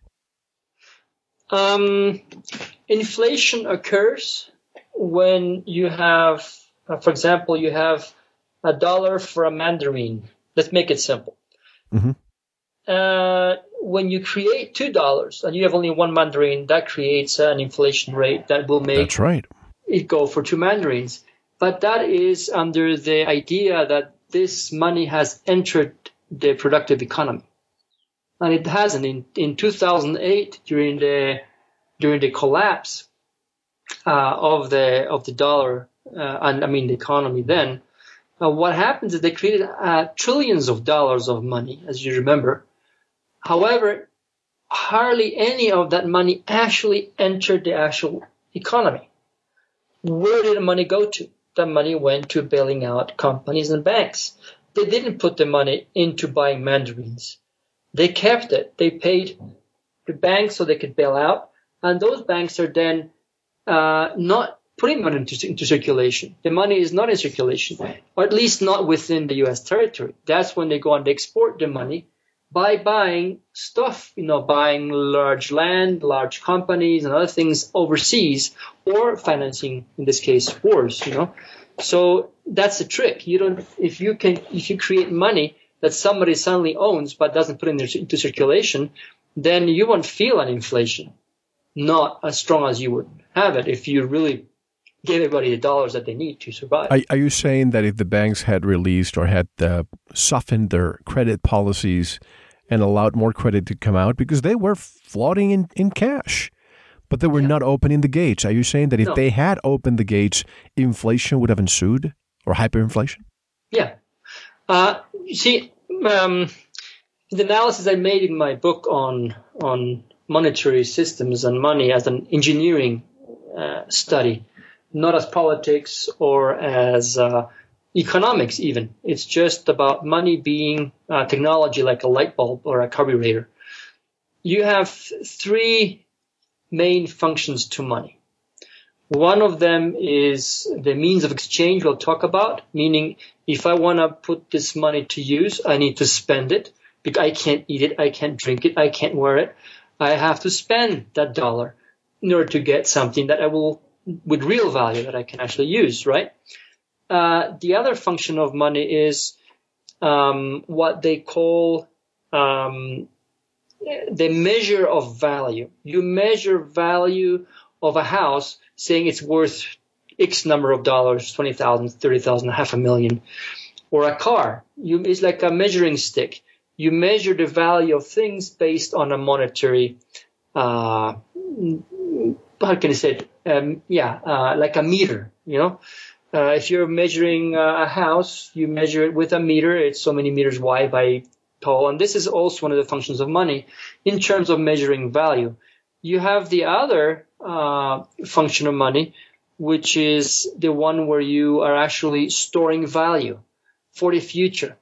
Um, inflation occurs when you have, uh, for example, you have a dollar for a mandarin. Let's make it simple. Mm-hmm. Uh, when you create two dollars and you have only one mandarin, that creates an inflation rate that will make That's right. it go for two mandarins. But that is under the idea that this money has entered the productive economy and it hasn't. In in 2008, during the during the collapse uh, of the of the dollar uh, and I mean the economy then, uh, what happens is they created uh, trillions of dollars of money, as you remember. However, hardly any of that money actually entered the actual economy. Where did the money go to? The money went to bailing out companies and banks. They didn't put the money into buying mandarins they kept it. They paid the banks so they could bail out, and those banks are then uh, not putting money into, into, circulation. The money is not in circulation, or at least not within the U.S. territory. That's when they go and export the money by buying stuff, you know, buying large land, large companies, and other things overseas, or financing, in this case, wars. You know, so that's the trick. You don't if you can if you create money that somebody suddenly owns but doesn't put it into circulation, then you won't feel an inflation, not as strong as you would have it if you really gave everybody the dollars that they need to survive. Are, are you saying that if the banks had released or had uh, softened their credit policies and allowed more credit to come out because they were floating in, in cash? But they were yeah. not opening the gates. Are you saying that if no. they had opened the gates, inflation would have ensued or hyperinflation? Yeah. Uh, you see, um, the analysis I made in my book on on monetary systems and money as an engineering uh, study, not as politics or as uh, economics even. It's just about money being uh, technology like a light bulb or a carburetor. You have three main functions to money. One of them is the means of exchange we'll talk about, meaning if I want to put this money to use, I need to spend it because I can't eat it, I can't drink it, I can't wear it. I have to spend that dollar in order to get something that I will, with real value that I can actually use, right? Uh, the other function of money is um, what they call um, the measure of value. You measure value of a house saying it's worth X number of dollars, 20,000, 30,000, half a million, or a car. You, it's like a measuring stick. You measure the value of things based on a monetary, uh, how can I say it? Um, yeah, uh, like a meter, you know? Uh, if you're measuring a house, you measure it with a meter. It's so many meters wide by tall. And this is also one of the functions of money in terms of measuring value. You have the other uh, function of money, which is the one where you are actually storing value for the future.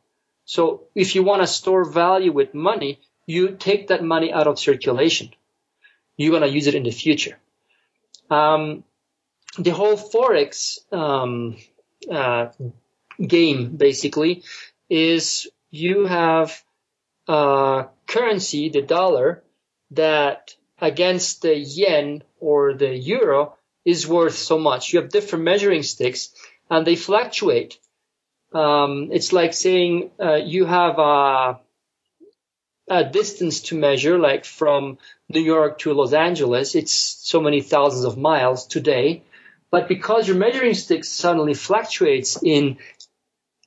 So if you want to store value with money, you take that money out of circulation. You're going to use it in the future. Um, the whole forex um, uh, game basically is you have uh, currency, the dollar, that against the yen or the euro is worth so much. You have different measuring sticks and they fluctuate. Um, it's like saying uh, you have a, a, distance to measure, like from New York to Los Angeles. It's so many thousands of miles today. But because your measuring stick suddenly fluctuates in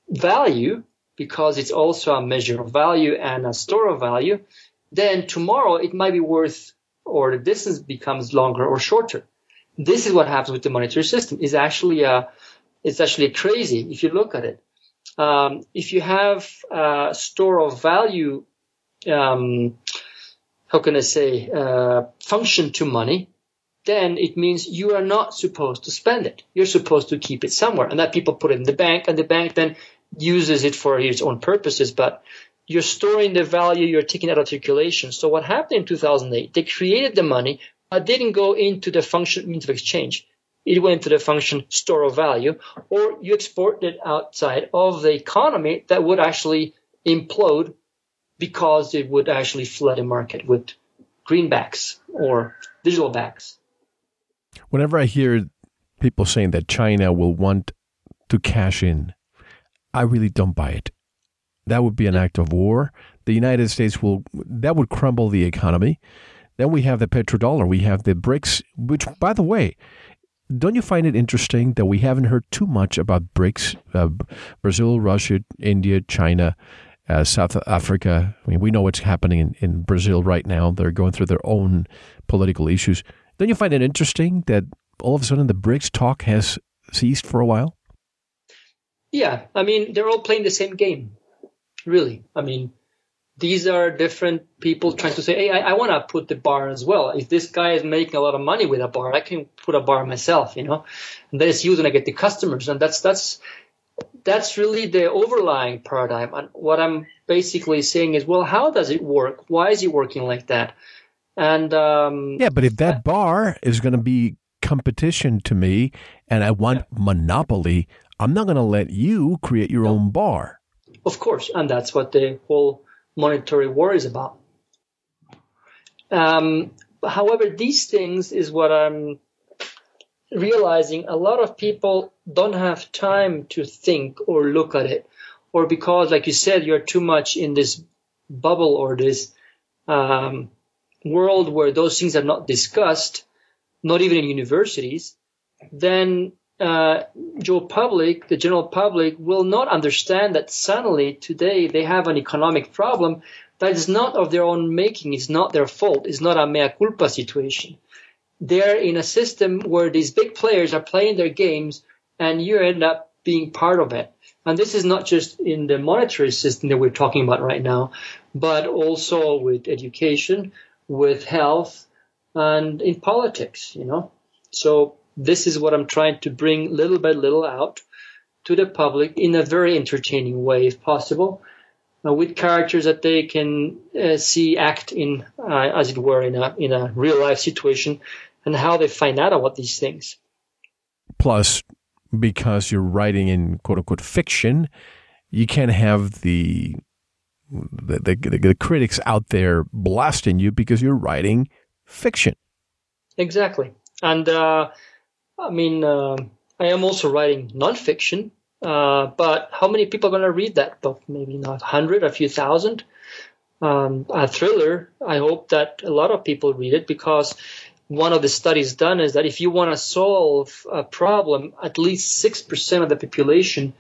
value because it's also a measure of value and a store of value, then tomorrow it might be worth or the distance becomes longer or shorter. This is what happens with the monetary system. It's actually a, it's actually crazy if you look at it. Um, if you have a store of value, um, how can I say, uh, function to money, then it means you are not supposed to spend it. You're supposed to keep it somewhere, and that people put it in the bank, and the bank then uses it for its own purposes. But you're storing the value, you're taking out of circulation. So what happened in 2008? They created the money, but didn't go into the function means of exchange. It went to the function store of value, or you export it outside of the economy that would actually implode because it would actually flood the market with greenbacks or digital backs. Whenever I hear people saying that China will want to cash in, I really don't buy it. That would be an act of war. The United States will, that would crumble the economy. Then we have the petrodollar. We have the BRICS, which, by the way, don't you find it interesting that we haven't heard too much about BRICS, uh, Brazil, Russia, India, China, uh, South Africa? I mean, we know what's happening in, in Brazil right now. They're going through their own political issues. Don't you find it interesting that all of a sudden the BRICS talk has ceased for a while? Yeah, I mean, they're all playing the same game really. I mean, these are different people trying to say, hey, I, I want to put the bar as well. If this guy is making a lot of money with a bar, I can put a bar myself, you know. And that's used when I get the customers, and that's that's that's really the overlying paradigm. And what I'm basically saying is, well, how does it work? Why is it working like that? And um, yeah, but if that bar is going to be competition to me, and I want yeah. monopoly, I'm not going to let you create your no. own bar. Of course, and that's what the whole monetary war is about. Um, however, these things is what I'm realizing a lot of people don't have time to think or look at it, or because, like you said, you're too much in this bubble or this um, world where those things are not discussed, not even in universities, then uh, Joe public, the general public, will not understand that suddenly today they have an economic problem that is not of their own making. It's not their fault. It's not a mea culpa situation. They're in a system where these big players are playing their games and you end up being part of it. And this is not just in the monetary system that we're talking about right now, but also with education, with health, and in politics, you know. So this is what I'm trying to bring little by little out to the public in a very entertaining way, if possible, uh, with characters that they can uh, see act in, uh, as it were, in a in a real life situation, and how they find out about these things. Plus, because you're writing in quote unquote fiction, you can't have the the, the, the critics out there blasting you because you're writing fiction. Exactly, and uh, I mean, uh, I am also writing nonfiction, uh, but how many people are going to read that book? Maybe not a hundred, a few thousand. Um, a thriller, I hope that a lot of people read it because one of the studies done is that if you want to solve a problem, at least 6% of the population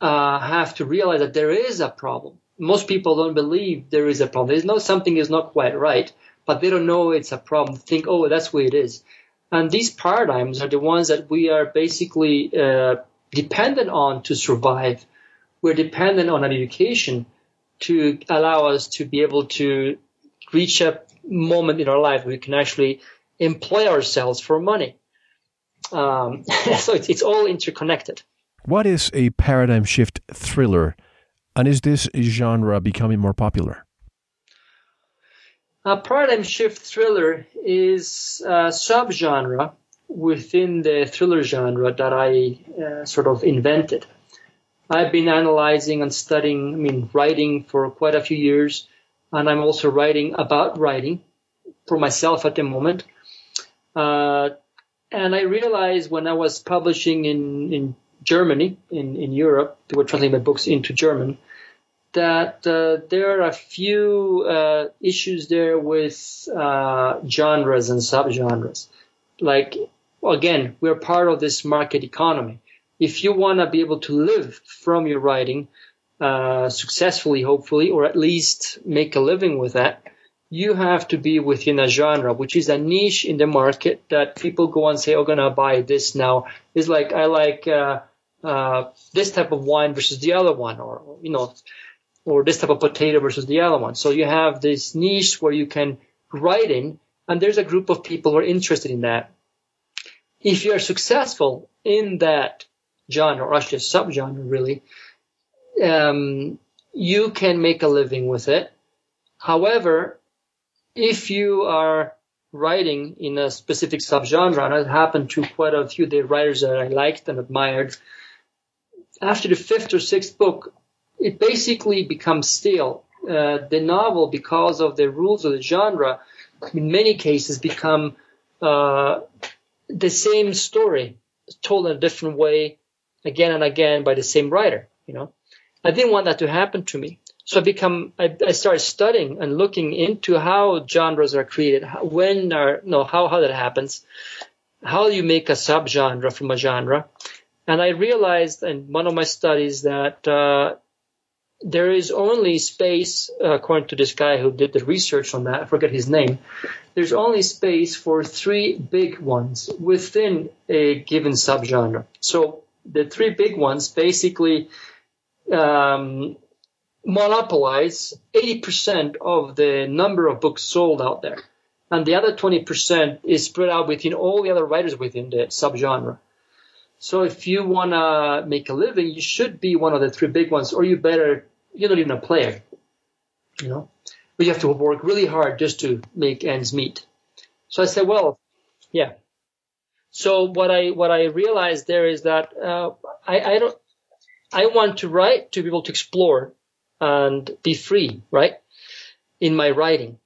uh, have to realize that there is a problem. Most people don't believe there is a problem. They know something is not quite right, but they don't know it's a problem. Think, oh, that's way it is. And these paradigms are the ones that we are basically uh, dependent on to survive. We're dependent on an education to allow us to be able to reach a moment in our life where we can actually employ ourselves for money. Um, so it's, it's all interconnected. What is a paradigm shift thriller? And is this genre becoming more popular? A paradigm shift thriller is a subgenre within the thriller genre that I uh, sort of invented. I've been analyzing and studying, I mean, writing for quite a few years, and I'm also writing about writing for myself at the moment. Uh, and I realized when I was publishing in, in Germany, in, in Europe, they were translating my books into German, that uh, there are a few uh, issues there with uh, genres and subgenres. Like, again, we're part of this market economy. if you want to be able to live from your writing uh, successfully, hopefully, or at least make a living with that, you have to be within a genre, which is a niche in the market that people go and say, "Oh, gonna buy this now." It's like I like uh, uh, this type of wine versus the other one, or you know, or this type of potato versus the other one. So you have this niche where you can write in, and there's a group of people who are interested in that. If you are successful in that genre, or actually a subgenre, really, um, you can make a living with it. However, if you are writing in a specific subgenre, and it happened to quite a few of the writers that I liked and admired, after the fifth or sixth book, it basically becomes stale. Uh, the novel, because of the rules of the genre, in many cases become uh, the same story told in a different way again and again by the same writer. You know, I didn't want that to happen to me. So I become, I, I started studying and looking into how genres are created, how, when are, no, how, how that happens, how you make a subgenre from a genre. And I realized in one of my studies that, uh, there is only space, according to this guy who did the research on that, I forget his name, there's only space for three big ones within a given subgenre. So the three big ones basically um, monopolize 80% of the number of books sold out there. And the other 20% is spread out between all the other writers within the subgenre. So if you want to make a living, you should be one of the three big ones, or you better, you're not even a player, you know, but you have to work really hard just to make ends meet. So I said, well, yeah. So what I, what I realized there is that, uh, I, I don't, I want to write to be able to explore and be free, right? In my writing.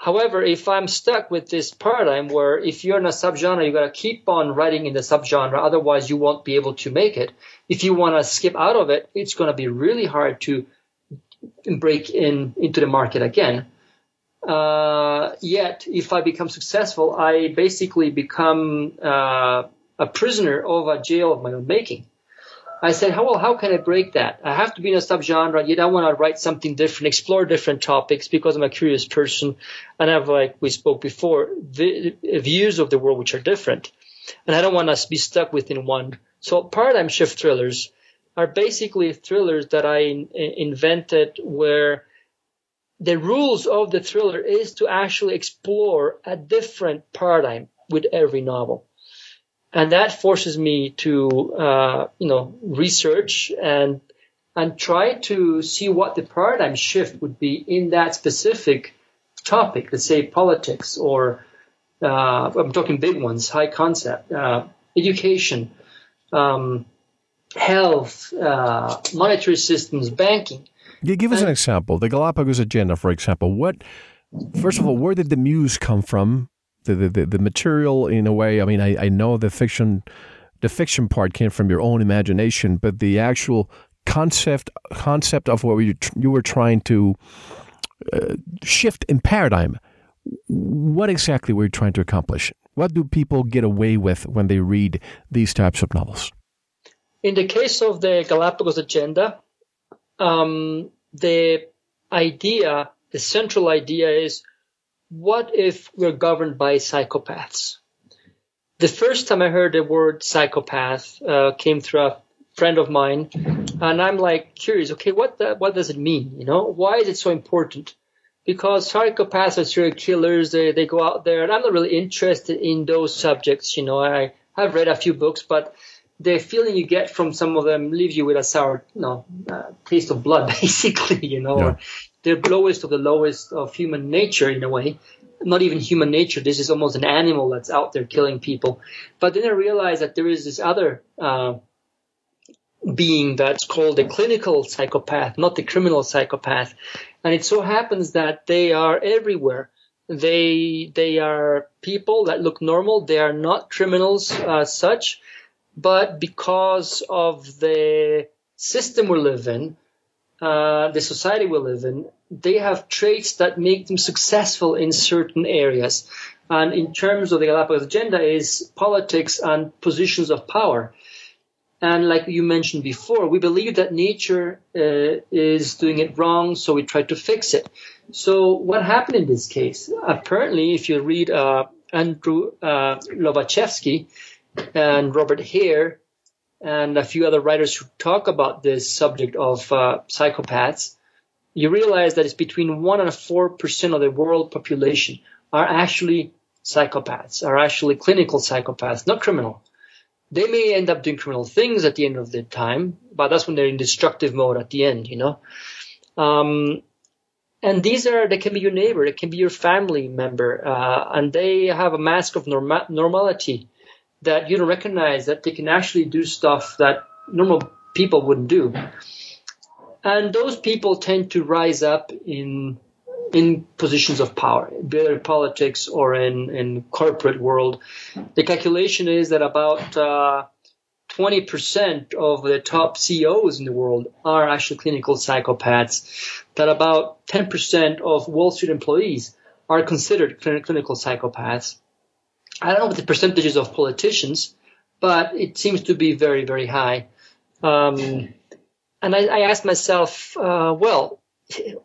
However, if I'm stuck with this paradigm where if you're in a subgenre, you gotta keep on writing in the subgenre, otherwise you won't be able to make it. If you want to skip out of it, it's gonna be really hard to break in into the market again. Uh, yet, if I become successful, I basically become uh, a prisoner of a jail of my own making. I said, how, well, how can I break that? I have to be in a subgenre, yet I want to write something different, explore different topics because I'm a curious person and I have, like we spoke before, the, views of the world which are different. And I don't want to be stuck within one. So paradigm shift thrillers are basically thrillers that I in, invented where the rules of the thriller is to actually explore a different paradigm with every novel and that forces me to uh, you know research and and try to see what the paradigm shift would be in that specific topic. Let's say politics or uh, I'm talking big ones, high concept, uh, education, um, health, uh, monetary systems, banking. Give us an example. The Galapagos agenda, for example. What, first of all, where did the muse come from? The, the, the material in a way. I mean, I, I know the fiction, the fiction part came from your own imagination, but the actual concept concept of what you you were trying to uh, shift in paradigm. What exactly were you trying to accomplish? What do people get away with when they read these types of novels? In the case of the Galapagos agenda, um, the idea, the central idea is what if we're governed by psychopaths? The first time I heard the word psychopath uh, came through a friend of mine, and I'm like curious. Okay, what the, what does it mean? You know, why is it so important? Because psychopaths are serial killers. They they go out there, and I'm not really interested in those subjects. You know, I have read a few books, but the feeling you get from some of them leaves you with a sour, you know, uh, taste of blood, basically. You know, yeah the lowest of the lowest of human nature in a way. Not even human nature. This is almost an animal that's out there killing people. But then I realized that there is this other uh, being that's called a clinical psychopath, not the criminal psychopath. And it so happens that they are everywhere. They they are people that look normal. They are not criminals uh, such, but because of the system we live in, uh, the society we live in, they have traits that make them successful in certain areas. And in terms of the Galapagos agenda is politics and positions of power. And like you mentioned before, we believe that nature uh, is doing it wrong, so we try to fix it. So what happened in this case? Apparently, if you read uh, Andrew uh, Lobaczewski and Robert Hare and a few other writers who talk about this subject of uh, psychopaths, you realize that it's between one and four percent of the world population are actually psychopaths, are actually clinical psychopaths, not criminal. They may end up doing criminal things at the end of the time, but that's when they're in destructive mode at the end, you know. Um, and these are they can be your neighbor, they can be your family member, uh, and they have a mask of norma- normality that you don't recognize that they can actually do stuff that normal people wouldn't do. And those people tend to rise up in in positions of power, be it in politics or in, in corporate world. The calculation is that about uh, 20% of the top CEOs in the world are actually clinical psychopaths, that about 10% of Wall Street employees are considered clinical psychopaths. I don't know what the percentages of politicians, but it seems to be very, very high. Um, and I, I asked myself, uh, well,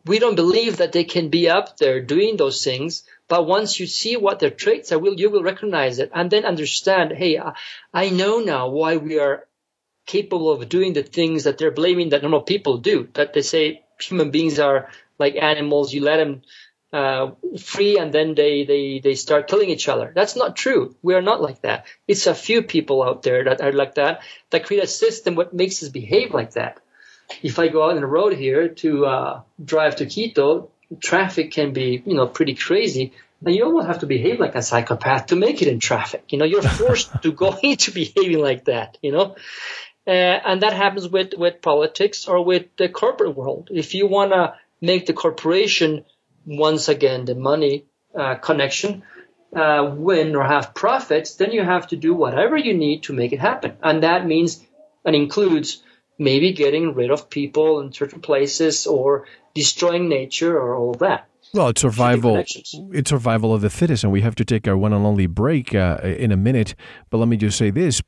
we don't believe that they can be up there doing those things. But once you see what their traits are, will you will recognize it and then understand. Hey, I, I know now why we are capable of doing the things that they're blaming that normal people do. That they say human beings are like animals. You let them uh, free and then they, they, they start killing each other. That's not true. We are not like that. It's a few people out there that are like that, that create a system what makes us behave like that if I go out on the road here to uh, drive to Quito, traffic can be, you know, pretty crazy. And you almost have to behave like a psychopath to make it in traffic. You know, you're forced to go into behaving like that, you know. Uh, and that happens with, with politics or with the corporate world. If you want to make the corporation, once again, the money uh, connection, uh, win or have profits, then you have to do whatever you need to make it happen. And that means and includes maybe getting rid of people in certain places or destroying nature or all that. Well, it's survival. It's survival of the fittest, and we have to take our one and only break uh, in a minute. But let me just say this: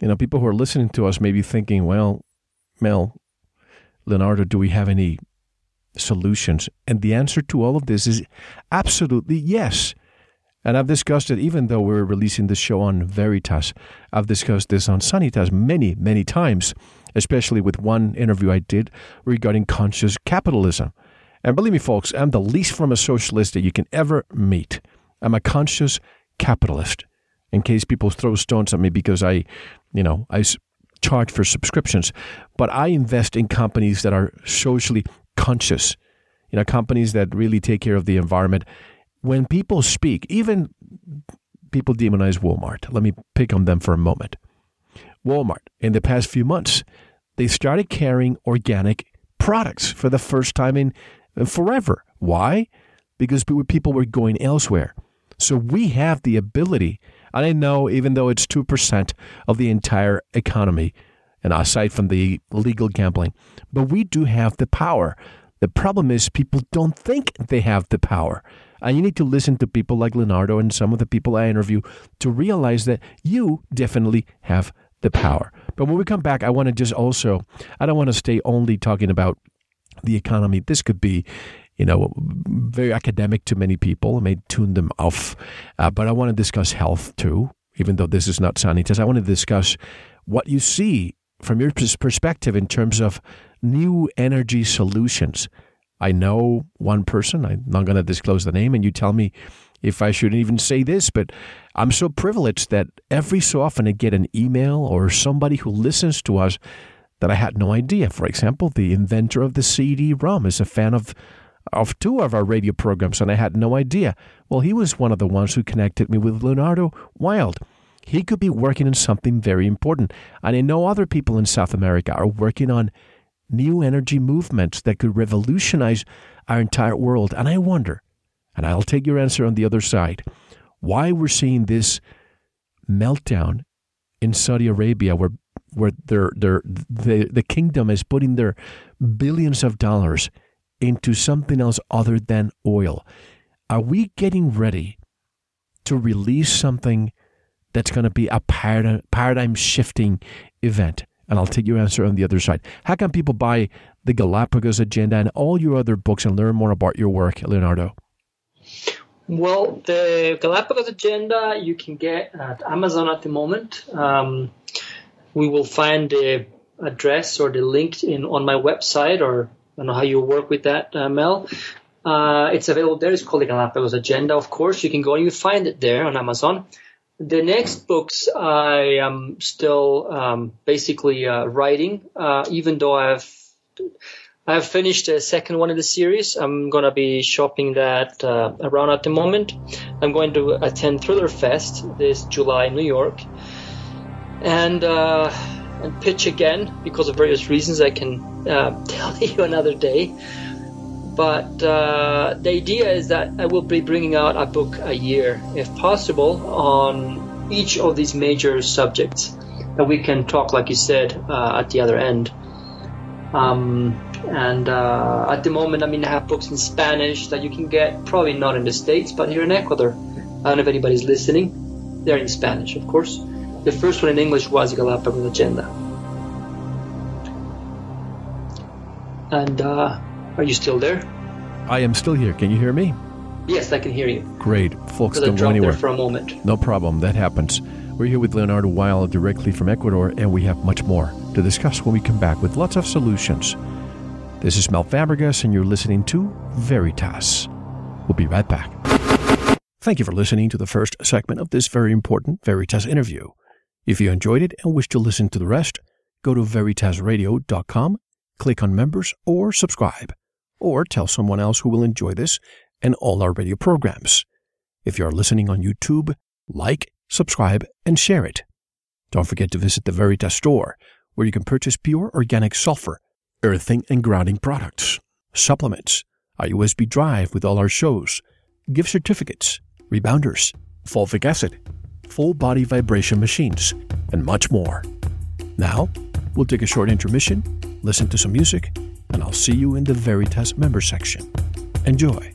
you know, people who are listening to us may be thinking, "Well, Mel, Leonardo, do we have any solutions?" And the answer to all of this is absolutely yes. And I've discussed it, even though we're releasing this show on Veritas. I've discussed this on Sanitas many, many times especially with one interview I did regarding conscious capitalism. And believe me, folks, I'm the least from a socialist that you can ever meet. I'm a conscious capitalist. In case people throw stones at me because I, you know, I charge for subscriptions, but I invest in companies that are socially conscious. You know, companies that really take care of the environment. When people speak, even people demonize Walmart. Let me pick on them for a moment. Walmart in the past few months, they started carrying organic products for the first time in uh, forever. Why? Because people were going elsewhere. So we have the ability, and I know even though it's 2% of the entire economy, and aside from the legal gambling, but we do have the power. The problem is people don't think they have the power. And you need to listen to people like Leonardo and some of the people I interview to realize that you definitely have the power. But when we come back, I want to just also, I don't want to stay only talking about the economy. This could be, you know, very academic to many people. It may tune them off. Uh, but I want to discuss health too, even though this is not Sanitas. I want to discuss what you see from your perspective in terms of new energy solutions. I know one person, I'm not going to disclose the name, and you tell me if I should even say this, but I'm so privileged that every so often I get an email or somebody who listens to us that I had no idea. For example, the inventor of the CD-ROM is a fan of of two of our radio programs, and I had no idea. Well, he was one of the ones who connected me with Leonardo Wild. He could be working on something very important. And I know other people in South America are working on new energy movements that could revolutionize our entire world. And I wonder, and I'll take your answer on the other side. Why we're seeing this meltdown in Saudi Arabia, where where their their the, the kingdom is putting their billions of dollars into something else other than oil. Are we getting ready to release something that's going to be a paradigm, paradigm shifting event? and I'll take your answer on the other side. How can people buy the Galapagos Agenda and all your other books and learn more about your work, Leonardo? Well, the Galapagos Agenda you can get at Amazon at the moment. Um, we will find the address or the link in on my website, or I don't know how you work with that, uh, Mel. Uh, it's available there. It's called the Galapagos Agenda. Of course, you can go and you find it there on Amazon. The next books I am still um, basically uh, writing, uh, even though I've I've finished the second one in the series. I'm gonna be shopping that uh, around at the moment. I'm going to attend Thriller Fest this July in New York, and uh, and pitch again because of various reasons I can uh, tell you another day. But uh, the idea is that I will be bringing out a book a year, if possible, on each of these major subjects that we can talk, like you said, uh, at the other end. Um, and uh, at the moment, I mean, I have books in Spanish that you can get, probably not in the States, but here in Ecuador. I don't know if anybody's listening. They're in Spanish, of course. The first one in English was Galapagos Agenda. And uh, are you still there? I am still here. Can you hear me? Yes, I can hear you. Great. Folks, don't go anywhere. for a moment. No problem. That happens. We're here with Leonardo Wild directly from Ecuador, and we have much more to discuss when we come back with lots of solutions. This is Mel Fabregas, and you're listening to Veritas. We'll be right back. Thank you for listening to the first segment of this very important Veritas interview. If you enjoyed it and wish to listen to the rest, go to veritasradio.com, click on members, or subscribe, or tell someone else who will enjoy this and all our radio programs. If you are listening on YouTube, like, subscribe, and share it. Don't forget to visit the Veritas store, where you can purchase pure organic sulfur, earthing and grounding products, supplements, a USB drive with all our shows, gift certificates, rebounders, fulvic acid, full body vibration machines, and much more. Now, we'll take a short intermission, listen to some music, and I'll see you in the Veritas member section. Enjoy.